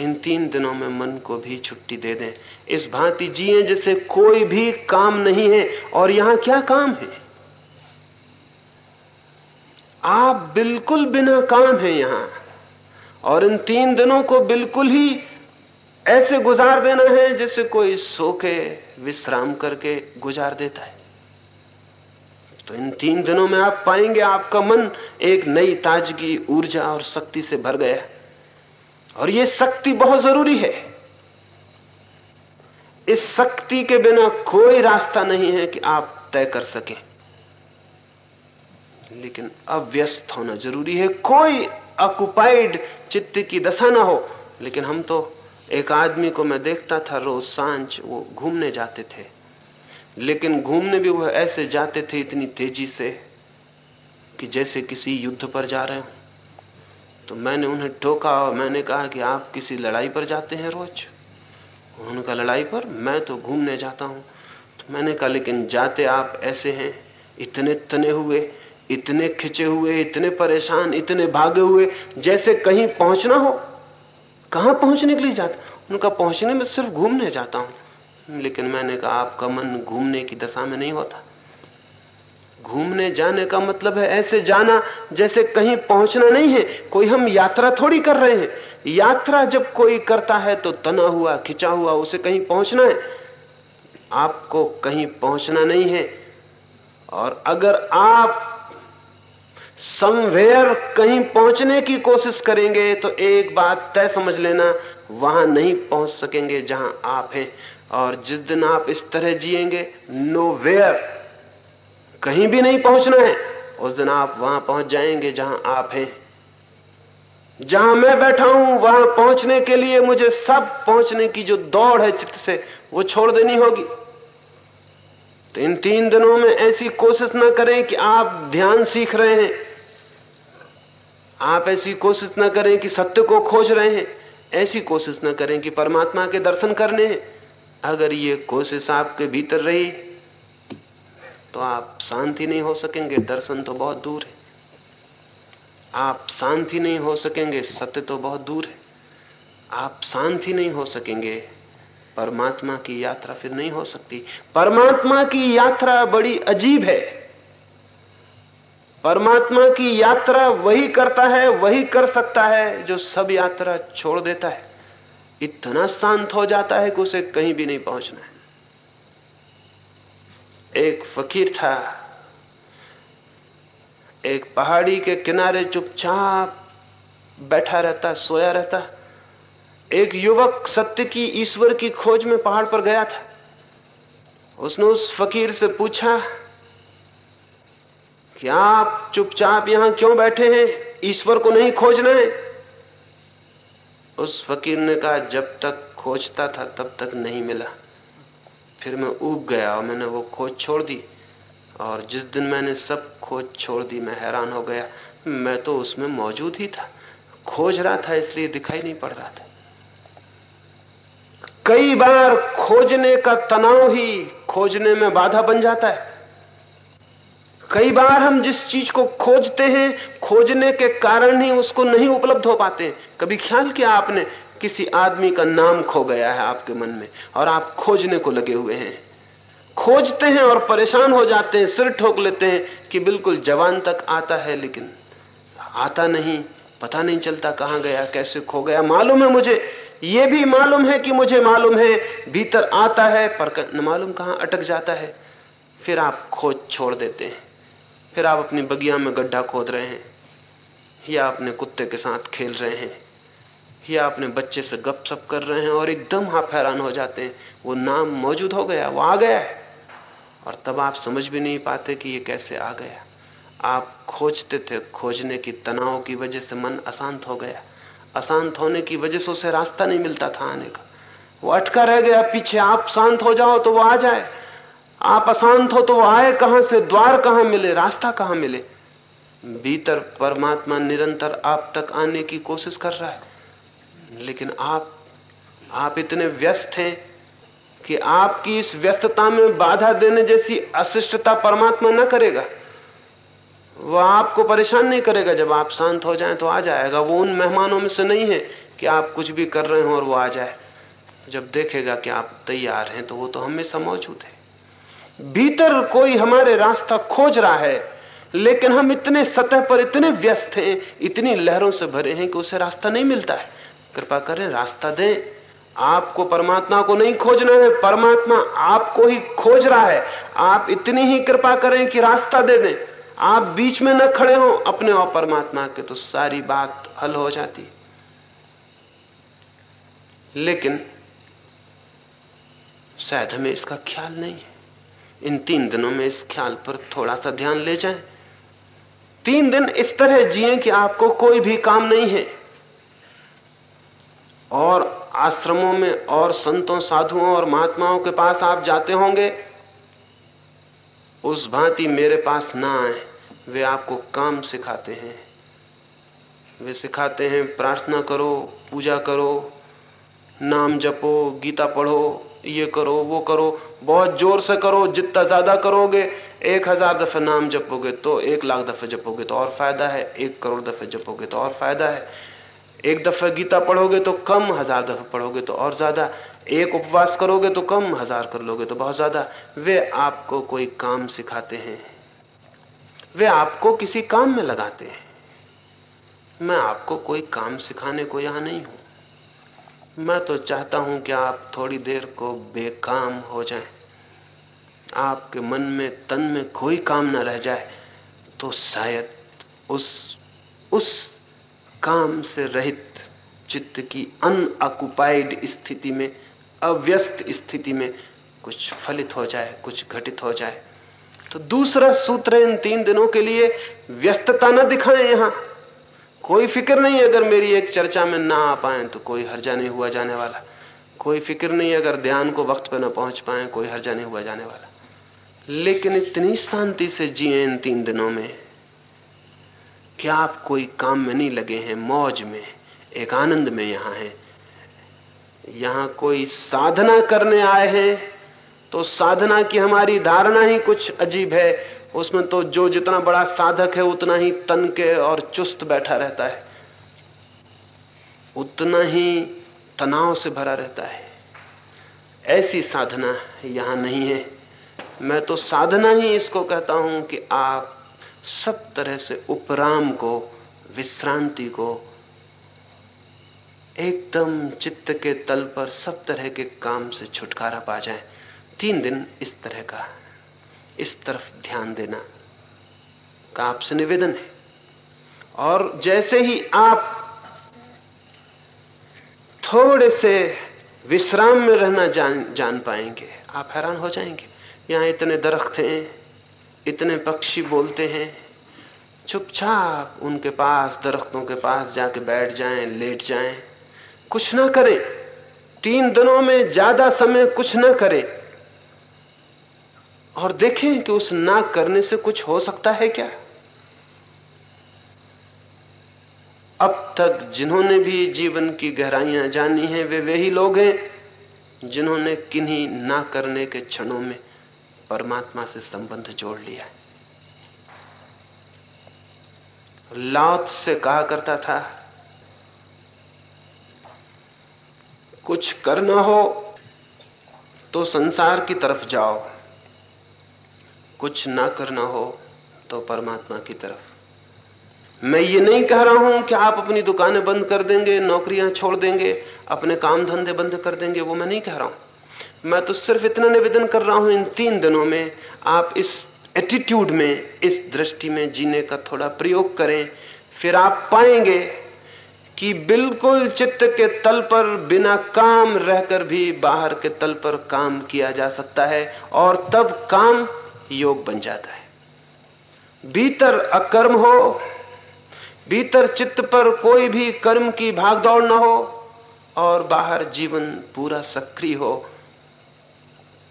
इन तीन दिनों में मन को भी छुट्टी दे दें। इस भांति जिए जैसे कोई भी काम नहीं है, और यहाँ क्या काम है? आप बिल्कुल बिना काम है यहाँ। और इन तीन दिनों को बिल्कुल ही ऐसे गुजार देना है जैसे कोई सो के विश्राम करके गुजार देता है। तो इन तीन दिनों में आप पाएँगे आपका मन एक नई ताजगी, ऊर्जा और शक्ति से भर गया और यह शक्ति बहुत ज़रूरी है। इस शक्ति के बिना कोई रास्ता नहीं है कि आप तय कर सकें। लेकिन अव्यस्त होना ज़रूरी है। कोई अकुपाइड चित्त की दशा ना हो। लेकिन हम तो एक आदमी को मैं देखता था, रोज साँझ वो घूमने जाते थे। लेकिन घूमने भी वह ऐसे जाते थे इतनी तेज़ी से कि जैसे किसी युद्ध पर जा रहे हो। तो मैंने उन्हें टोका और मैंने कहा कि आप किसी लड़ाई पर जाते हैं रोज? उन्होंने कहा, लड़ाई पर? मैं तो घूमने जाता हूँ। तो मैंने कहा, लेकिन जाते आप ऐसे हैं? इतने तने हुए इतने खिंचे हुए, इतने परेशान, इतने भागे हुए, जैसे कहीं पहुँचना हो। कहाँ पहुँचने के लिए जाता? उनका पहुँचने में सिर्फ़ घूमने जाता हूँ। लेकिन मैंने कहा, आपका मन घूमने की दशा में नहीं होता। घूमने जाने का मतलब है ऐसे जाना जैसे कहीं पहुँचना नहीं है। कोई हम यात्रा थोड़ी कर रहे हैं। यात्रा जब कोई करता है तो तना हुआ, खिंचा हुआ, उसे कहीं पहुँचना है। आपको कहीं पहुँचना नहीं है। और अगर आप समवेयर कहीं पहुँचने की कोशिश करेंगे तो एक बात तय समझ लेना, वहाँ नहीं पहुँच सकेंगे जहाँ आप हैं। और जिस दिन आप इस तरह जिएँगे नो वेयर कहीं भी नहीं पहुँचना है। उस दिन आप वहाँ पहुँच जाएँगे जहाँ आप हैं। जहाँ मैं बैठा हूँ, वहाँ पहुँचने के लिए मुझे सब पहुँचने की जो दौड़ है चित्त से, वो छोड़ देनी होगी। तो इन तीन दिनों में ऐसी कोशिश ना करें कि आप ध्यान सीख रहे हैं। आप ऐसी कोशिश ना करें कि सत्य को खोज रहे हैं। ऐसी कोशिश ना करें कि परमात्मा के दर्शन करने हैं। अगर ये कोशिश आपके भीतर रही तो आप शांति नहीं हो सकेंगे। दर्शन तो बहुत दूर है। आप शांति नहीं हो सकेंगे, सत्य तो बहुत दूर है। आप शांति नहीं हो सकेंगे, परमात्मा की यात्रा फिर नहीं हो सकती। परमात्मा की यात्रा बड़ी अजीब है। परमात्मा की यात्रा वही करता है, वही कर सकता है, जो सब यात्रा छोड़ देता है। इतना शांत हो जाता है कि उसे कहीं भी नहीं पहुँचना है। एक फकीर था, एक पहाड़ी के किनारे चुपचाप बैठा रहता, सोया रहता। एक युवक सत्य की ईश्वर की खोज में पहाड़ पर गया था। उसने उस फकीर से पूछा कि आप चुपचाप यहाँ क्यों बैठे हैं? ईश्वर को नहीं खोजना है। उस फकीर ने कहा, जब तक खोजता था, तब तक नहीं मिला। फिर मैं उब गया और मैंने वो खोज छोड़ दी। और जिस दिन मैंने सब खोज छोड़ दी, मैं हैरान हो गया। मैं तो उसमें मौजूद ही था। खोज रहा था, इसलिए दिखाई नहीं पड़ रहा था। कई बार खोजने का तनाव ही खोजने में बाधा बन जाता है। कई बार हम जिस चीज़ को खोजते हैं, खोजने के कारण ही उसको नहीं उपलब्ध हो पाते। कभी ख्याल किया आपने? किसी आदमी का नाम खो गया है आपके मन में और आप खोजने को लगे हुए हैं। खोजते हैं और परेशान हो जाते हैं, सिर ठोक लेते हैं कि बिल्कुल जवान तक आता है, लेकिन आता नहीं, पता नहीं चलता कहाँ गया, कैसे खो गया। मालूम है मुझे यह भी मालूम है कि मुझे मालूम है, भीतर आता है, पर न मालूम कहाँ अटक जाता है। फिर आप खोज छोड़ देते हैं। फिर आप अपनी बगिया में गड्ढा खोद रहे हैं, या अपने कुत्ते के साथ खेल रहे हैं, या अपने बच्चे से गप सप कर रहे हैं और एकदम आप हैरान हो जाते हैं, वो नाम मौजूद हो गया, वो आ गया है। और तब आप समझ भी नहीं पाते कि ये कैसे आ गया। आप खोजते थे, खोजने की तनाव की वजह से मन अशांत हो गया। अशांत होने की वजह से उसे रास्ता नहीं मिलता था आने का। वो अटका रह गया, पीछे आप शांत हो जाओ तो वो आ जाए। आप अशांत हो तो आए कहाँ से? द्वार कहाँ मिले? रास्ता कहाँ मिले? भीतर परमात्मा निरंतर आप तक आने की कोशिश कर रहा है। लेकिन आप आप इतने व्यस्त हैं कि आपकी इस व्यस्तता में बाधा देने जैसी अशिष्टता परमात्मा न करेगा। वो आपको परेशान नहीं करेगा। जब आप शांत हो जाएँ तो आ जाएगा। वो उन मेहमानों में से नहीं है कि आप कुछ भी कर रहे हो और वो आ जाए। जब देखेगा कि आप तैयार हैं तो वो तो हमेशा मौजूद है। भीतर कोई हमारे रास्ता खोज रहा है, लेकिन हम इतने सतह पर इतने व्यस्त हैं, इतनी लहरों से भरे हैं कि उसे रास्ता नहीं मिलता है। कृपा करें, रास्ता दें। आपको परमात्मा को नहीं खोजना है, परमात्मा आपको ही खोज रहा है। आप इतनी ही कृपा करें कि रास्ता दे दें। आप बीच में न खड़े हो, अपने और परमात्मा के तो सारी बात हल हो जाती। लेकिन शायद हमें इसका ख्याल नहीं है। इन तीन दिनों में इस ख्याल पर थोड़ा सा ध्यान ले जाएँ। तीन दिन इस तरह जिए कि आपको कोई भी काम नहीं है। और आश्रमों में और संतों, साधुओं और महात्माओं के पास आप जाते होंगे, उस भांति मेरे पास ना आए। वे आपको काम सिखाते हैं। वे सिखाते हैं, प्रार्थना करो, पूजा करो, नाम जपो, गीता पढ़ो ये करो, वो करो, बहुत ज़ोर से करो, जितना ज़्यादा करोगे, एक हज़ार दफे नाम जपोगे तो एक लाख दफे जपोगे तो और फ़ायदा है, एक करोड़ दफे जपोगे तो और फ़ायदा है। एक दफे गीता पढ़ोगे तो कम हज़ार दफे पढ़ोगे तो और ज़्यादा। एक उपवास करोगे तो कम हज़ार कर लोगे तो बहुत ज़्यादा। वे आपको कोई काम सिखाते हैं। वे आपको किसी काम में लगाते हैं। मैं आपको कोई काम सिखाने को यहाँ नहीं हूँ। मैं तो चाहता हूँ कि आप थोड़ी देर को बेकाम हो जाएँ, आपके मन में तन में कोई काम ना रह जाए तो शायद उस उस काम से रहित चित्त की अनऑक्युपाइड स्थिति में अव्यस्त स्थिति में कुछ फलित हो जाए कुछ घटित हो जाए। तो दूसरा सूत्र इन तीन दिनों के लिए व्यस्तता न दिखाएँ यहाँ। कोई फ़िक्र नहीं अगर मेरी एक चर्चा में ना आ पाए तो कोई हर्जा नहीं हुआ जाने वाला। कोई फ़िक्र नहीं अगर ध्यान को वक्त पर ना पहुँच पाए, कोई हर्जा नहीं हुआ जाने वाला। लेकिन इतनी शांति से जिए इन तीन दिनों में, कि आप कोई काम में नहीं लगे हैं, मौज में, एक आनंद में यहाँ हैं। यहाँ कोई साधना करने आए हैं तो साधना की हमारी धारणा ही कुछ अजीब है। उसमें तो जो जितना बड़ा साधक है, उतना ही तन के और चुस्त बैठा रहता है। उतना ही तनाव से भरा रहता है। ऐसी साधना यहाँ नहीं है। मैं तो साधना ही इसको कहता हूँ कि आप सब तरह से उपराम को, विश्रांति को, एकदम चित्त के तल पर सब तरह के काम से छुटकारा पा जाए। तीन दिन इस तरह का इस तरफ़ ध्यान देना। का आपसे निवेदन है? और जैसे ही आप थोड़े से विश्राम में रहना जान जान पाएँगे, आप हैरान हो जाएँगे। यहाँ इतने दरख्त हैं, इतने पक्षी बोलते हैं। चुपचाप उनके पास, दरख्तों के पास जाके बैठ जाएँ, लेट जाएँ। कुछ ना करें। तीन दिनों में ज़्यादा समय कुछ ना करें। और देखें कि उस ना करने से कुछ हो सकता है क्या? अब तक जिन्होंने भी जीवन की गहराइयाँ जानी हैं, वे वही लोग हैं जिन्होंने किन्हीं ना करने के क्षणों में परमात्मा से संबंध जोड़ लिया लात से कहा करता था, कुछ करना हो तो संसार की तरफ़ जाओ। कुछ ना करना हो तो परमात्मा की तरफ़। मैं ये नहीं कह रहा हूँ कि आप अपनी दुकानें बंद कर देंगे, नौकरियाँ छोड़ देंगे, अपने काम धंधे बंद कर देंगे, वो मैं नहीं कह रहा हूँ। मैं तो सिर्फ़ इतना निवेदन कर रहा हूँ इन तीन दिनों में, आप इस एटीट्यूड में, इस दृष्टि में जीने का थोड़ा प्रयोग करें, फिर आप पाएँगे कि बिल्कुल चित्त के तल पर, बिना काम रहकर भी बाहर के तल पर काम किया जा सकता है, और तब काम योग बन जाता है। भीतर अकर्म हो, भीतर चित्त पर कोई भी कर्म की भागदौड़ न हो और बाहर जीवन पूरा सक्रिय हो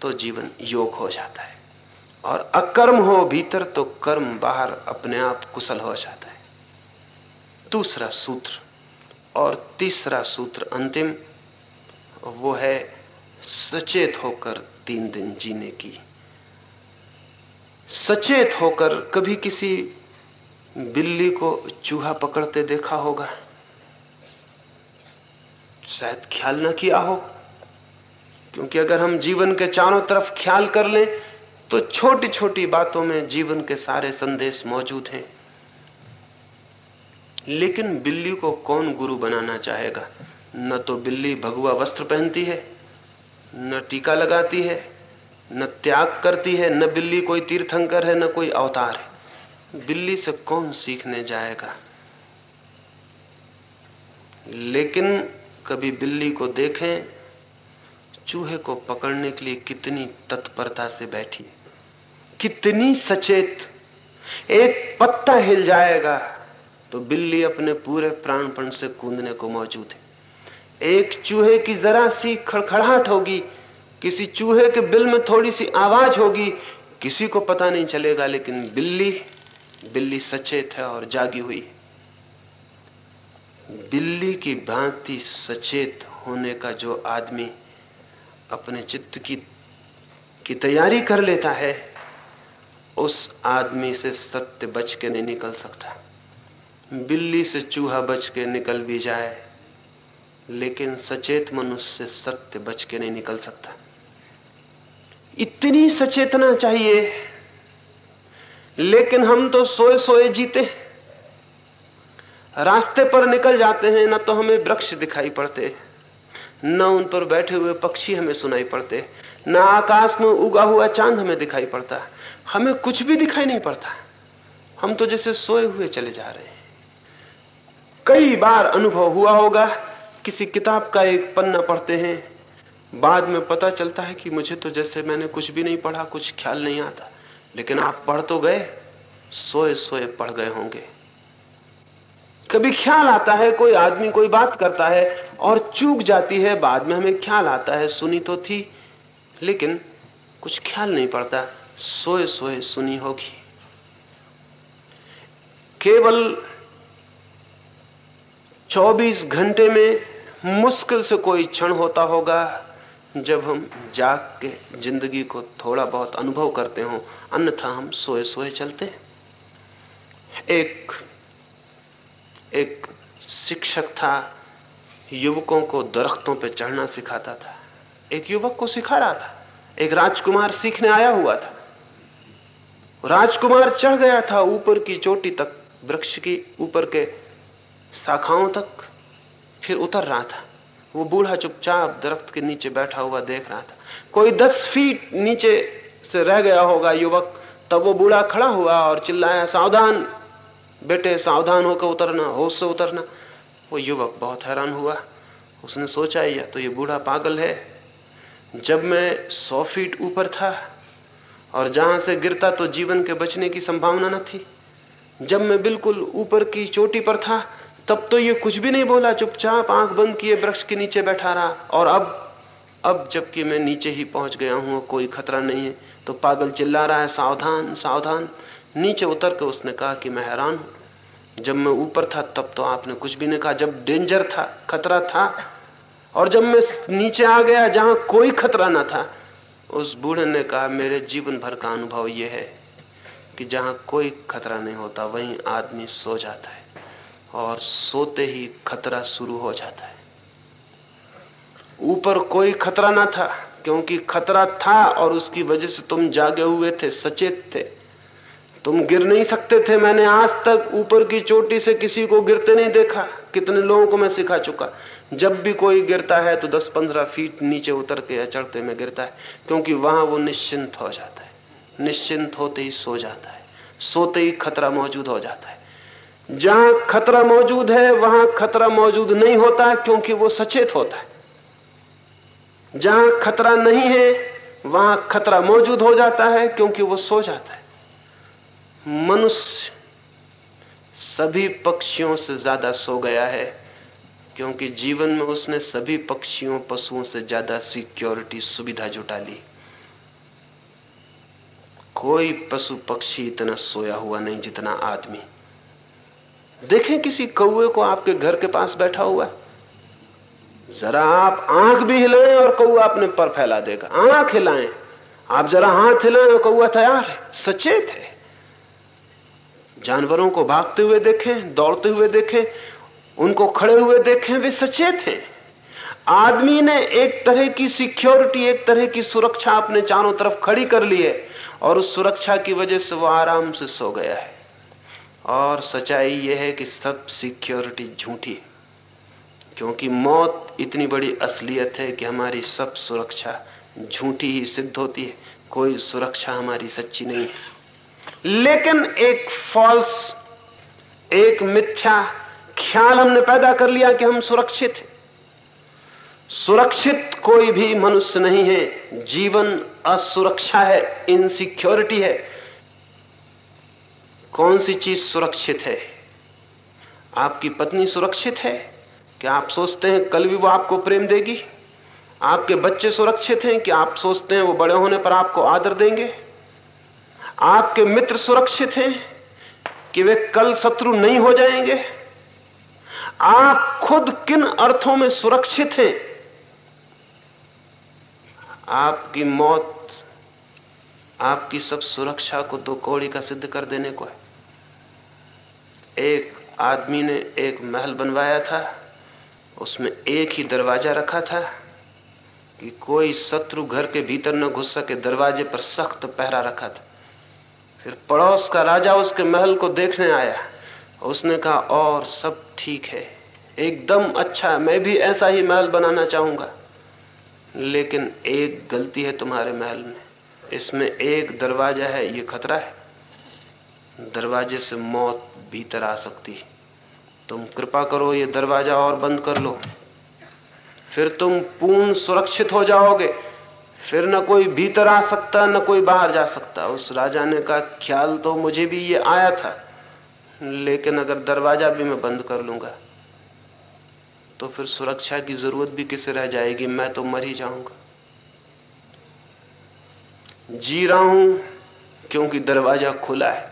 तो जीवन योग हो जाता है। और अकर्म हो भीतर तो कर्म बाहर अपने आप कुशल हो जाता है। दूसरा सूत्र और तीसरा सूत्र अंतिम, वो है सचेत होकर तीन दिन जीने की। सचेत होकर कभी किसी बिल्ली को चूहा पकड़ते देखा होगा। शायद ख्याल न किया हो, क्योंकि अगर हम जीवन के चारों तरफ़ ख्याल कर लें तो छोटी छोटी बातों में जीवन के सारे संदेश मौजूद हैं। लेकिन बिल्ली को कौन गुरु बनाना चाहेगा? न तो बिल्ली भगवा वस्त्र पहनती है, न टीका लगाती है न त्याग करती है, न बिल्ली कोई तीर्थंकर है, न कोई अवतार है। बिल्ली से कौन सीखने जाएगा? लेकिन कभी बिल्ली को देखें, चूहे को पकड़ने के लिए कितनी तत्परता से बैठी। कितनी सचेत। एक पत्ता हिल जाएगा तो बिल्ली अपने पूरे प्राणपण से कूदने को मौजूद है। एक चूहे की जरा सी खड़खड़ाहट होगी किसी चूहे के बिल में थोड़ी सी आवाज़ होगी, किसी को पता नहीं चलेगा, लेकिन बिल्ली बिल्ली सचेत है और जागी हुई बिल्ली की भांति सचेत होने का जो आदमी अपने चित्त की की तैयारी कर लेता है, उस आदमी से सत्य बच के नहीं निकल सकता। बिल्ली से चूहा बच के निकल भी जाए, लेकिन सचेत मनुष्य से सत्य बच के नहीं निकल सकता। इतनी सचेतना चाहिए। लेकिन हम तो सोए सोए जीते रास्ते पर निकल जाते हैं, न तो हमें वृक्ष दिखाई पड़ते। न उन पर बैठे हुए पक्षी हमें सुनाई पड़ते। न आकाश में उगा हुआ चाँद हमें दिखाई पड़ता। हमें कुछ भी दिखाई नहीं पड़ता। हम तो जैसे सोए हुए चले जा रहे हैं। कई बार अनुभव हुआ होगा, किसी किताब का एक पन्ना पढ़ते हैं बाद में पता चलता है कि मुझे तो जैसे मैंने कुछ भी नहीं पढ़ा, कुछ ख्याल नहीं आता। लेकिन आप पढ़ तो गए, सोए सोए पढ़ गए होंगे। कभी ख्याल आता है, कोई आदमी कोई बात करता है और चूक जाती है, बाद में हमें ख्याल आता है, सुनी तो थी, लेकिन कुछ ख्याल नहीं पड़ता, सोए सोए सुनी होगी। केवल 24 घंटे में मुश्किल से कोई क्षण होता होगा जब हम जाग के ज़िंदगी को थोड़ा बहुत अनुभव करते हो, अन्यथा हम सोए सोए चलते एक एक शिक्षक था, युवकों को दरख्तों पर चढ़ना सिखाता था। एक युवक को सिखा रहा था। एक राजकुमार सीखने आया हुआ था। राजकुमार चढ़ गया था ऊपर की चोटी तक, वृक्ष की ऊपर के शाखाओं तक, फिर उतर रहा था। वो बूढ़ा चुपचाप दरख्त के नीचे बैठा हुआ देख रहा था। कोई दस फीट नीचे से रह गया होगा युवक, तब वो बूढ़ा खड़ा हुआ और चिल्लाया, सावधान, बेटे, सावधान होकर उतरना, होश से उतरना। वो युवक बहुत हैरान हुआ। उसने सोचा या तो ये बूढ़ा पागल है। जब मैं सौ फीट ऊपर था और जहाँ से गिरता तो जीवन के बचने की संभावना न थी, जब मैं बिल्कुल ऊपर की चोटी पर था तब तो ये कुछ भी नहीं बोला, चुपचाप आँख बंद किए वृक्ष के नीचे बैठा रहा। और अब अब जबकि मैं नीचे ही पहुँच गया हूँ कोई खतरा नहीं है तो पागल चिल्ला रहा है, सावधान सावधान। नीचे उतर के उसने कहा कि मैं हैरान हूँ। जब मैं ऊपर था, तब तो आपने कुछ भी नहीं कहा। जब डेंजर था, खतरा था, और जब मैं नीचे आ गया, जहाँ कोई खतरा ना था, उस बूढ़े ने कहा, मेरे जीवन भर का अनुभव यह है कि जहाँ कोई खतरा नहीं होता, वहीं आदमी सो जाता है। और सोते ही खतरा शुरू हो जाता है। ऊपर कोई खतरा ना था, क्योंकि खतरा था और उसकी वजह से तुम जागे हुए थे, सचेत थे। तुम गिर नहीं सकते थे, मैंने आज तक ऊपर की चोटी से किसी को गिरते नहीं देखा, कितने लोगों को मैं सिखा चुका। जब भी कोई गिरता है तो 10-15 फीट नीचे उतर के या चढ़ते में गिरता है, क्योंकि वहाँ वो निश्चिंत हो जाता है। निश्चिंत होते ही सो जाता है। सोते ही खतरा मौजूद हो जाता है। जहाँ खतरा मौजूद है, वहाँ खतरा मौजूद नहीं होता क्योंकि वो सचेत होता है। जहाँ खतरा नहीं है, वहाँ खतरा मौजूद हो जाता है क्योंकि वो सो जाता है। मनुष्य सभी पक्षियों से ज़्यादा सो गया है क्योंकि जीवन में उसने सभी पक्षियों, पशुओं से ज़्यादा सिक्योरिटी सुविधा जुटा ली। कोई पशु पक्षी इतना सोया हुआ नहीं जितना आदमी। देखें किसी कौए को आपके घर के पास बैठा हुआ जरा आप आँख भी हिलाएँ और कौआ अपने पर फैला देगा। आँख हिलाएँ। आप जरा हाथ हिलाएँ और कौआ तैयार है। सचेत है। जानवरों को भागते हुए देखें, दौड़ते हुए देखें, उनको खड़े हुए देखें, वे सचेत हैं। आदमी ने एक तरह की सिक्योरिटी, एक तरह की सुरक्षा अपने चारों तरफ़ खड़ी कर ली है और उस सुरक्षा की वजह से वो आराम से सो गया है। और सच्चाई यह है कि सब सिक्योरिटी झूठी है। क्योंकि मौत इतनी बड़ी असलियत है कि हमारी सब सुरक्षा झूठी ही सिद्ध होती है। कोई सुरक्षा हमारी सच्ची नहीं है। लेकिन एक फॉल्स एक मिथ्या ख्याल हमने पैदा कर लिया कि हम सुरक्षित हैं। सुरक्षित कोई भी मनुष्य नहीं है। जीवन असुरक्षा है इनसिक्योरिटी है। कौन सी चीज़ सुरक्षित है? आपकी पत्नी सुरक्षित है? क्या आप सोचते हैं कल भी वो आपको प्रेम देगी? आपके बच्चे सुरक्षित हैं कि आप सोचते हैं वो बड़े होने पर आपको आदर देंगे? आपके मित्र सुरक्षित हैं कि वे कल शत्रु नहीं हो जाएँगे? आप खुद किन अर्थों में सुरक्षित हैं? आपकी मौत, आपकी सब सुरक्षा को दो कौड़ी का सिद्ध कर देने को है। एक आदमी ने एक महल बनवाया था, उसमें एक ही दरवाज़ा रखा था कि कोई शत्रु घर के भीतर न घुस सके, दरवाजे पर सख्त पहरा रखा था। फिर पड़ोस का राजा उसके महल को देखने आया उसने कहा, और सब ठीक है। एकदम अच्छा मैं भी ऐसा ही महल बनाना चाहूँगा। लेकिन एक गलती है तुम्हारे महल में। इसमें एक दरवाज़ा है, ये खतरा है। दरवाजे से मौत भीतर आ सकती है। तुम कृपा करो, ये दरवाज़ा और बंद कर लो। फिर तुम पूर्ण सुरक्षित हो जाओगे। फिर न कोई भीतर आ सकता, न कोई बाहर जा सकता। उस राजा ने कहा, ख्याल तो मुझे भी ये आया था, लेकिन अगर दरवाज़ा भी मैं बंद कर लूँगा तो फिर सुरक्षा की ज़रूरत भी किसे रह जाएगी? मैं तो मर ही जाऊँगा। जी रहा हूँ, क्योंकि दरवाज़ा खुला है।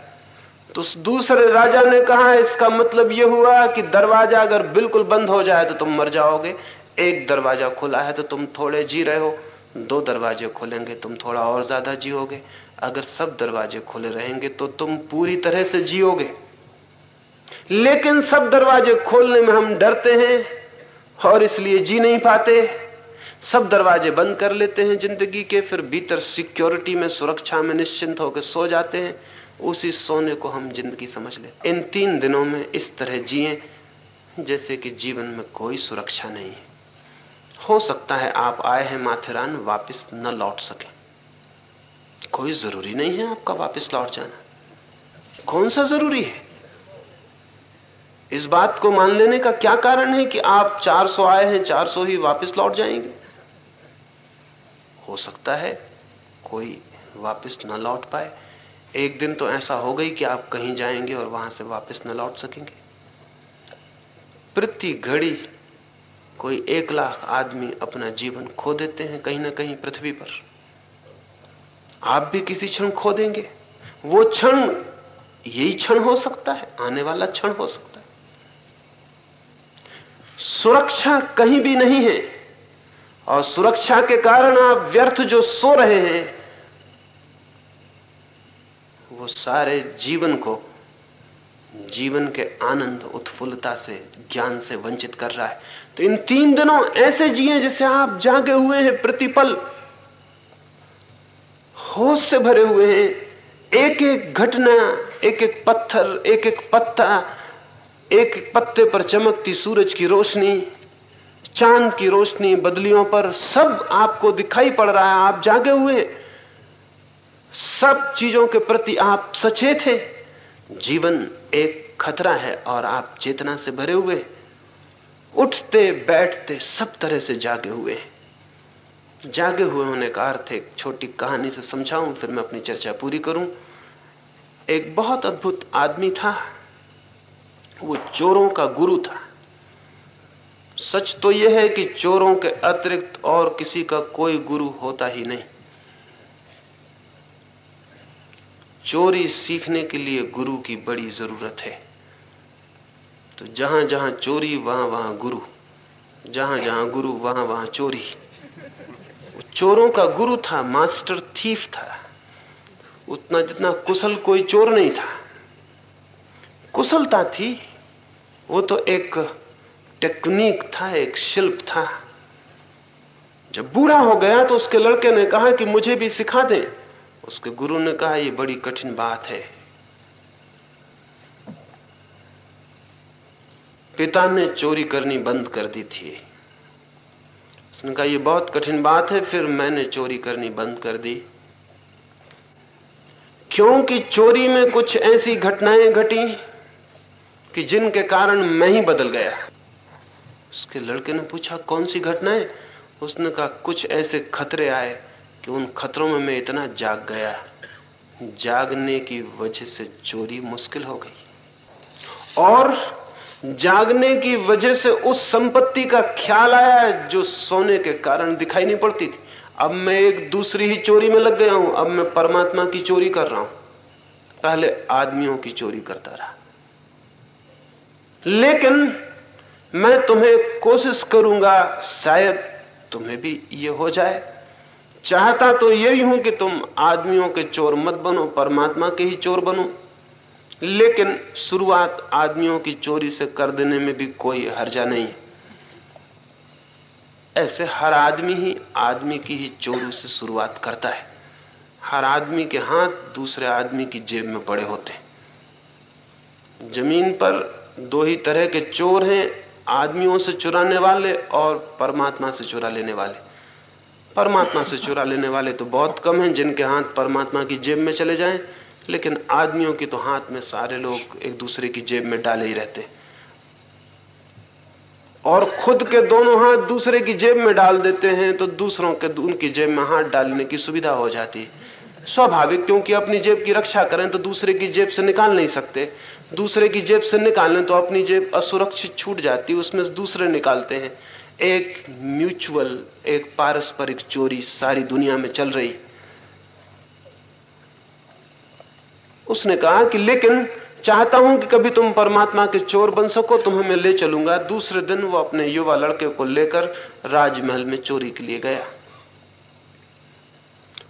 तो दूसरे राजा ने कहा, इसका मतलब यह हुआ कि दरवाज़ा अगर बिल्कुल बंद हो जाए तो तुम मर जाओगे। एक दरवाज़ा खुला है तो तुम थोड़े जी रहे हो। दो दरवाजे खुलेंगे, तुम थोड़ा और ज़्यादा जियोगे। अगर सब दरवाजे खुले रहेंगे तो तुम पूरी तरह से जियोगे। लेकिन सब दरवाजे खोलने में हम डरते हैं और इसलिए जी नहीं पाते। सब दरवाजे बंद कर लेते हैं ज़िंदगी के, फिर भीतर सिक्योरिटी में, सुरक्षा में निश्चिंत होकर सो जाते हैं। उसी सोने को हम ज़िंदगी समझ ले। इन तीन दिनों में इस तरह जिए, जैसे कि जीवन में कोई सुरक्षा नहीं है। हो सकता है आप आए हैं माथेरान, वापस न लौट सके। कोई ज़रूरी नहीं है आपका वापस लौट जाना। कौन सा ज़रूरी है? इस बात को मान लेने का क्या कारण है कि आप 400 आए हैं 400 ही वापस लौट जाएँगे? हो सकता है कोई वापस न लौट पाए। एक दिन तो ऐसा हो गई कि आप कहीं जाएँगे और वहाँ से वापस न लौट सकेंगे। प्रति घड़ी कोई एक लाख आदमी अपना जीवन खो देते हैं कहीं ना कहीं पृथ्वी पर। आप भी किसी क्षण खो देंगे। वो क्षण, यही क्षण हो सकता है, आने वाला क्षण हो सकता है। सुरक्षा कहीं भी नहीं है और सुरक्षा के कारण आप व्यर्थ जो सो रहे हैं सारे जीवन को, जीवन के आनंद, उत्फुल्लता से, ज्ञान से वंचित कर रहा है। तो इन तीन दिनों ऐसे जिए जैसे आप जागे हुए हैं, प्रतिपल, होश से भरे हुए हैं। एक एक घटना एक एक पत्थर एक एक पत्ता एक एक पत्ते पर चमकती सूरज की रोशनी, चाँद की रोशनी, बदलियों पर सब आपको दिखाई पड़ रहा है। आप जागे हुए सब चीज़ों के प्रति आप सचेत हैं। जीवन एक खतरा है और आप चेतना से भरे हुए उठते, बैठते सब तरह से जागे हुए जागे हुए होने का अर्थ एक छोटी कहानी से समझाऊं, फिर मैं अपनी चर्चा पूरी करूँ। एक बहुत अद्भुत आदमी था। वो चोरों का गुरु था। सच तो यह है कि चोरों के अतिरिक्त और किसी का कोई गुरु होता ही नहीं। चोरी सीखने के लिए गुरु की बड़ी ज़रूरत है। तो जहाँ जहाँ चोरी, वहाँ वहाँ गुरु। जहाँ जहाँ गुरु, वहाँ वहाँ चोरी। चोरों का गुरु था, मास्टर थीफ था। उतना जितना कुशल कोई चोर नहीं था। कुशलता थी। वो तो एक टेक्निक था, एक शिल्प था। जब बूढ़ा हो गया तो उसके लड़के ने कहा कि मुझे भी सिखा दें। उसके गुरु ने कहा यह बड़ी कठिन बात है। पिता ने चोरी करनी बंद कर दी थी। उसने कहा यह बहुत कठिन बात है, फिर मैंने चोरी करनी बंद कर दी। क्योंकि चोरी में कुछ ऐसी घटनाएँ घटी कि जिनके कारण मैं ही बदल गया। उसके लड़के ने पूछा, कौन सी घटनाएँ? उसने कहा, कुछ ऐसे खतरे आए कि उन खतरों में मैं इतना जाग गया, जागने की वजह से चोरी मुश्किल हो गई। और जागने की वजह से उस संपत्ति का ख्याल आया जो सोने के कारण दिखाई नहीं पड़ती थी। अब मैं एक दूसरी ही चोरी में लग गया हूँ। अब मैं परमात्मा की चोरी कर रहा हूँ। पहले आदमियों की चोरी करता रहा। लेकिन मैं तुम्हें कोशिश करूँगा, शायद तुम्हें भी ये हो जाए। चाहता तो यही हूँ कि तुम आदमियों के चोर मत बनो, परमात्मा के ही चोर बनो। लेकिन शुरुआत आदमियों की चोरी से कर देने में भी कोई हर्जा नहीं ऐसे हर आदमी ही आदमी की ही चोरों से शुरुआत करता है। हर आदमी के हाथ दूसरे आदमी की जेब में पड़े होते हैं। ज़मीन पर दो ही तरह के चोर हैं, आदमियों से चुराने वाले और परमात्मा से चुरा लेने वाले। परमात्मा से चुरा लेने वाले तो बहुत कम हैं जिनके हाथ परमात्मा की जेब में चले जाएँ, लेकिन आदमियों की तो हाथ में सारे लोग एक दूसरे की जेब में डाले ही रहते और खुद के दोनों हाथ दूसरे की जेब में डाल देते हैं तो दूसरों के, उनकी जेब में हाथ डालने की सुविधा हो जाती है। स्वाभाविक, क्योंकि अपनी जेब की रक्षा करें तो दूसरे की जेब से निकाल नहीं सकते। दूसरे की जेब से निकालें तो अपनी जेब असुरक्षित छूट जाती है, उसमें दूसरे निकालते हैं। एक म्यूचुअल, एक पारस्परिक चोरी सारी दुनिया में चल रही। उसने कहा कि लेकिन चाहता हूँ कि कभी तुम परमात्मा के चोर बन सको, तुम्हें मैं ले चलूँगा। दूसरे दिन वो अपने युवा लड़के को लेकर राजमहल में चोरी के लिए गया।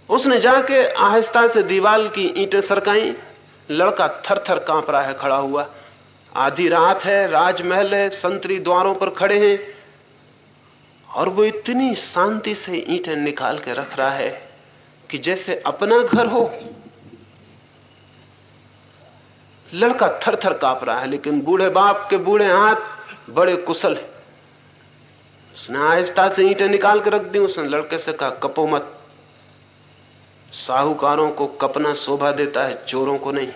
उसने जाके आहिस्ता से दीवाल की ईंटें सरकाई। लड़का थर थर काँप रहा है, खड़ा हुआ। आधी रात है, राजमहल है, संतरी द्वारों पर खड़े हैं। और वो इतनी शांति से ईंटें निकाल के रख रहा है कि जैसे अपना घर हो। लड़का थर थर काँप रहा है, लेकिन बूढ़े बाप के बूढ़े हाथ बड़े कुशल है। उसने आहिस्ता से ईंटें निकाल के रख दी, उसने लड़के से कहा, कपो मत। साहूकारों को कपना शोभा देता है, चोरों को नहीं।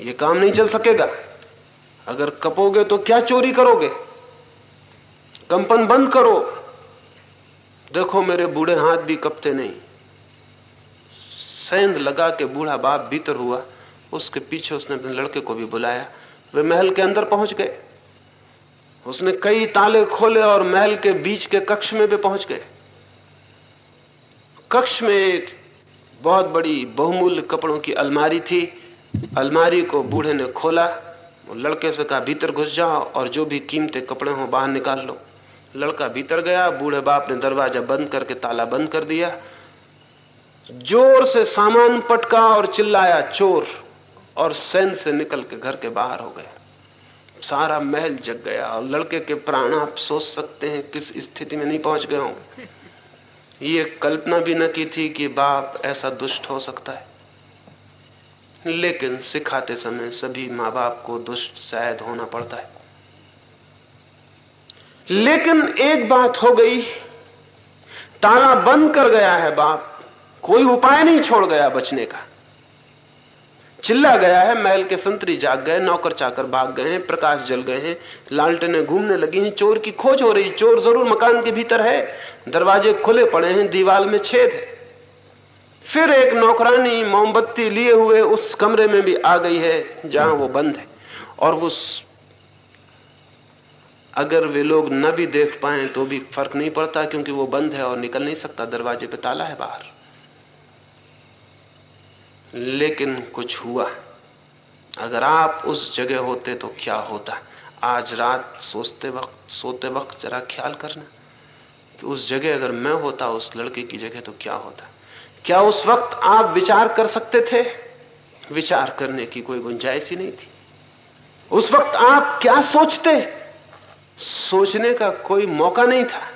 ये काम नहीं चल सकेगा। अगर कपोगे तो क्या चोरी करोगे? कंपन बंद करो। देखो मेरे बूढ़े हाथ भी कपते नहीं। सेंध लगा के बूढ़ा बाप भीतर हुआ, उसके पीछे उसने अपने लड़के को भी बुलाया। वे महल के अंदर पहुँच गए। उसने कई ताले खोले और महल के बीच के कक्ष में भी पहुँच गए। कक्ष में एक बहुत बड़ी बहुमूल्य कपड़ों की अलमारी थी। अलमारी को बूढ़े ने खोला। लड़के से कहा, भीतर घुस जाओ और जो भी कीमती कपड़े हो बाहर निकाल लो। लड़का भीतर गया, बूढ़े बाप ने दरवाज़ा बंद करके ताला बंद कर दिया। ज़ोर से सामान पटका और चिल्लाया, चोर। और सैन से निकल के घर के बाहर हो गया सारा महल जग गया और लड़के के प्राण आप सोच सकते हैं, किस स्थिति में नहीं पहुँच गए होंगे। ये कल्पना भी न की थी कि बाप ऐसा दुष्ट हो सकता है। लेकिन सिखाते समय सभी माँ बाप को दुष्ट शायद होना पड़ता है। लेकिन एक बात हो गई, ताला बंद कर गया है बाप, कोई उपाय नहीं छोड़ गया बचने का। चिल्ला गया है, महल के संतरी जाग गए, नौकर चाकर भाग गए हैं, प्रकाश जल गए हैं, लालटेने घूमने लगी हैं, चोर की खोज हो रही, चोर ज़रूर मकान के भीतर है, दरवाजे खुले पड़े हैं, दीवाल में छेद है। फिर एक नौकरानी मोमबत्ती लिए हुए उस कमरे में भी आ गई है, जहाँ वो बंद है, और वो अगर वे लोग न भी देख पाए तो भी फ़र्क नहीं पड़ता, क्योंकि वो बंद है और निकल नहीं सकता, दरवाजे पे ताला है बाहर। लेकिन कुछ हुआ। अगर आप उस जगह होते तो क्या होता? आज रात सोचते वक्त, सोते वक्त जरा ख्याल करना कि उस जगह अगर मैं होता, उस लड़के की जगह तो क्या होता? क्या उस वक्त आप विचार कर सकते थे? विचार करने की कोई गुंजाइश ही नहीं थी। उस वक्त आप क्या सोचते? सोचने का कोई मौका नहीं था।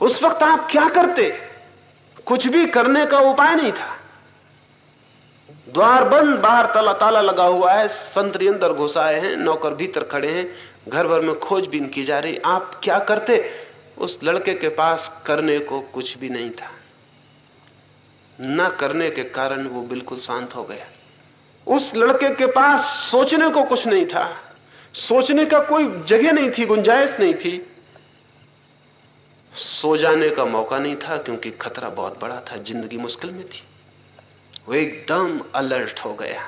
उस वक्त आप क्या करते? कुछ भी करने का उपाय नहीं था। द्वार बंद, बाहर ताला ताला लगा हुआ है संतरी अंदर घुसाए हैं, नौकर भीतर खड़े हैं, घर भर में खोजबीन की जा रही। आप क्या करते? उस लड़के के पास करने को कुछ भी नहीं था। न करने के कारण वो बिल्कुल शांत हो गया। उस लड़के के पास सोचने को कुछ नहीं था। सोचने का कोई जगह नहीं थी, गुंजाइश नहीं थी। सो जाने का मौका नहीं था, क्योंकि खतरा बहुत बड़ा था, ज़िंदगी मुश्किल में थी। वो एकदम अलर्ट हो गया।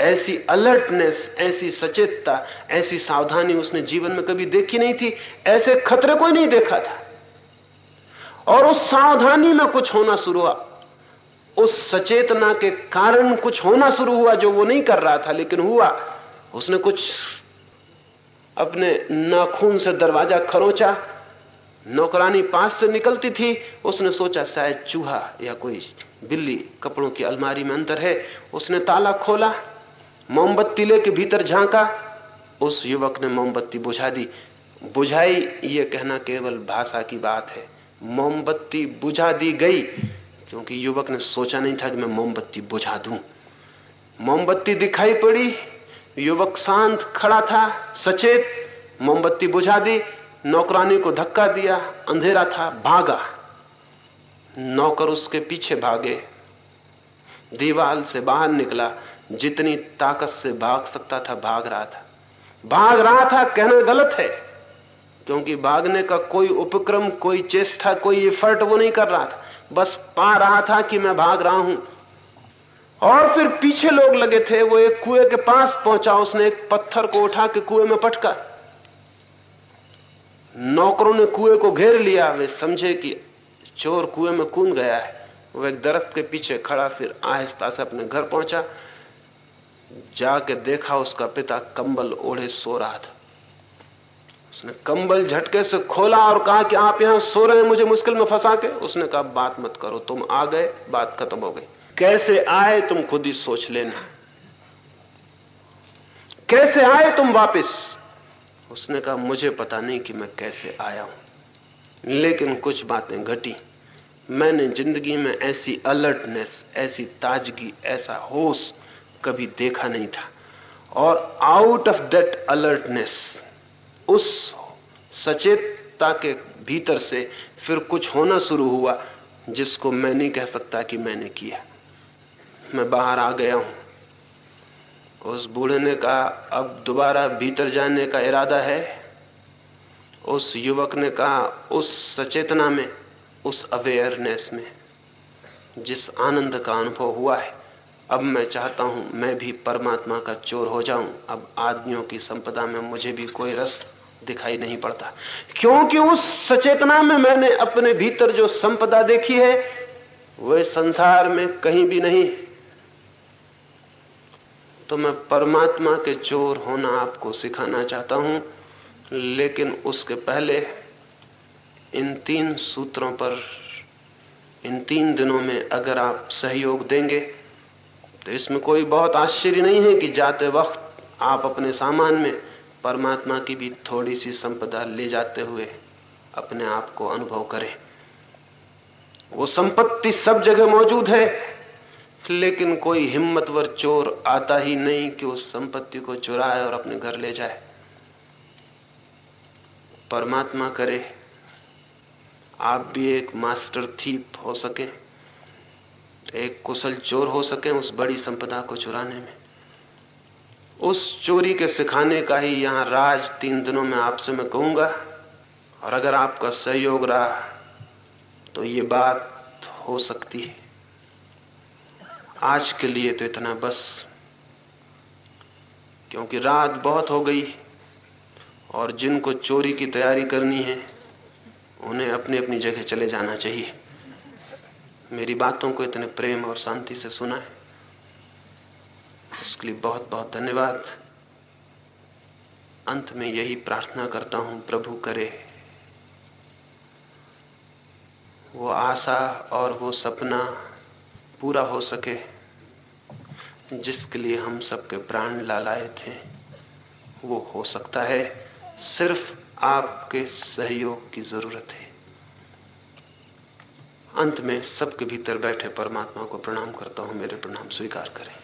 ऐसी अलर्टनेस, ऐसी सचेतता, ऐसी सावधानी उसने जीवन में कभी देखी नहीं थी, ऐसे खतरे को नहीं देखा था। और उस सावधानी में कुछ होना शुरू हुआ। उस सचेतना के कारण कुछ होना शुरू हुआ जो वो नहीं कर रहा था, लेकिन हुआ। उसने कुछ अपने नाखून से दरवाज़ा खरोचा, नौकरानी पास से निकलती थी। उसने सोचा, शायद चूहा या कोई बिल्ली कपड़ों की अलमारी में अंतर है। उसने ताला खोला, मोमबत्ती लेके भीतर झांका। उस युवक ने मोमबत्ती बुझा दी। बुझाई, ये कहना केवल भाषा की बात है। मोमबत्ती बुझा दी गई, क्योंकि युवक ने सोचा नहीं था कि मैं मोमबत्ती बुझा दूँ। मोमबत्ती दिखाई पड़ी युवक शांत खड़ा था, सचेत, मोमबत्ती बुझा दी, नौकरानी को धक्का दिया, अंधेरा था, भागा। नौकर उसके पीछे भागे। दीवाल से बाहर निकला, जितनी ताकत से भाग सकता था, भाग रहा था। भाग रहा था कहना गलत है, क्योंकि भागने का कोई उपक्रम, कोई चेष्टा, कोई इफर्ट वो नहीं कर रहा था। बस पा रहा था कि मैं भाग रहा हूँ। और फिर पीछे लोग लगे थे, वो एक कुएँ के पास पहुँचा, उसने एक पत्थर को उठा के कुएँ में पटका। नौकरों ने कुएँ को घेर लिया, वे समझे कि चोर कुएँ में कूद गया है। वो एक दरख्त के पीछे खड़ा, फिर आहिस्ता से अपने घर पहुँचा। जाके देखा, उसका पिता कंबल ओढ़े सो रहा था। उसने कंबल झटके से खोला और कहा कि आप यहाँ सो रहे हैं, मुझे मुश्किल में फंसा के। उसने कहा, बात मत करो, तुम आ गए, बात खत्म हो गई। कैसे आए तुम खुद ही सोच लेना। कैसे आए तुम वापस? उसने कहा, मुझे पता नहीं कि मैं कैसे आया हूँ। लेकिन कुछ बातें घटी। मैंने ज़िंदगी में ऐसी अलर्टनेस, ऐसी ताजगी, ऐसा होश कभी देखा नहीं था। और आउट ऑफ़ दैट अलर्टनेस उस सचेतता के भीतर से फिर कुछ होना शुरू हुआ, जिसको मैं नहीं कह सकता कि मैंने किया। मैं बाहर आ गया हूँ। उस बूढ़े ने कहा अब दोबारा भीतर जाने का इरादा है। उस युवक ने कहा, उस सचेतना में, उस अवेयरनेस में, जिस आनंद का अनुभव हुआ है, अब मैं चाहता हूँ, मैं भी परमात्मा का चोर हो जाऊँ। अब आदमियों की संपदा में मुझे भी कोई रस दिखाई नहीं पड़ता। क्योंकि उस सचेतना में मैंने अपने भीतर जो संपदा देखी है वह संसार में कहीं भी नहीं तो मैं परमात्मा के चोर होना आपको सिखाना चाहता हूँ, लेकिन उसके पहले इन तीन सूत्रों पर, इन तीन दिनों में अगर आप सहयोग देंगे तो इसमें कोई बहुत आश्चर्य नहीं है कि जाते वक्त आप अपने सामान में परमात्मा की भी थोड़ी सी संपदा ले जाते हुए अपने आप को अनुभव करें। वो संपत्ति सब जगह मौजूद है लेकिन कोई हिम्मतवर चोर आता ही नहीं कि उस संपत्ति को चुराए और अपने घर ले जाए। परमात्मा करे, आप भी एक मास्टर थीप हो सके, एक कुशल चोर हो सके उस बड़ी संपदा को चुराने में। उस चोरी के सिखाने का ही यहाँ राज तीन दिनों में आपसे मैं कहूँगा, और अगर आपका सहयोग रहा तो ये बात हो सकती है। आज के लिए तो इतना बस। क्योंकि रात बहुत हो गई और जिनको चोरी की तैयारी करनी है, उन्हें अपनी अपनी जगह चले जाना चाहिए। मेरी बातों को इतने प्रेम और शांति से सुना है। उसके लिए बहुत बहुत धन्यवाद। अंत में यही प्रार्थना करता हूँ, प्रभु करे। वो आशा और वो सपना पूरा हो सके। जिसके लिए हम सबके प्राण लालाए थे, वो हो सकता है सिर्फ़ आपके सहयोग की ज़रूरत है। अंत में सबके भीतर बैठे परमात्मा को प्रणाम करता हूँ, मेरे प्रणाम स्वीकार करें।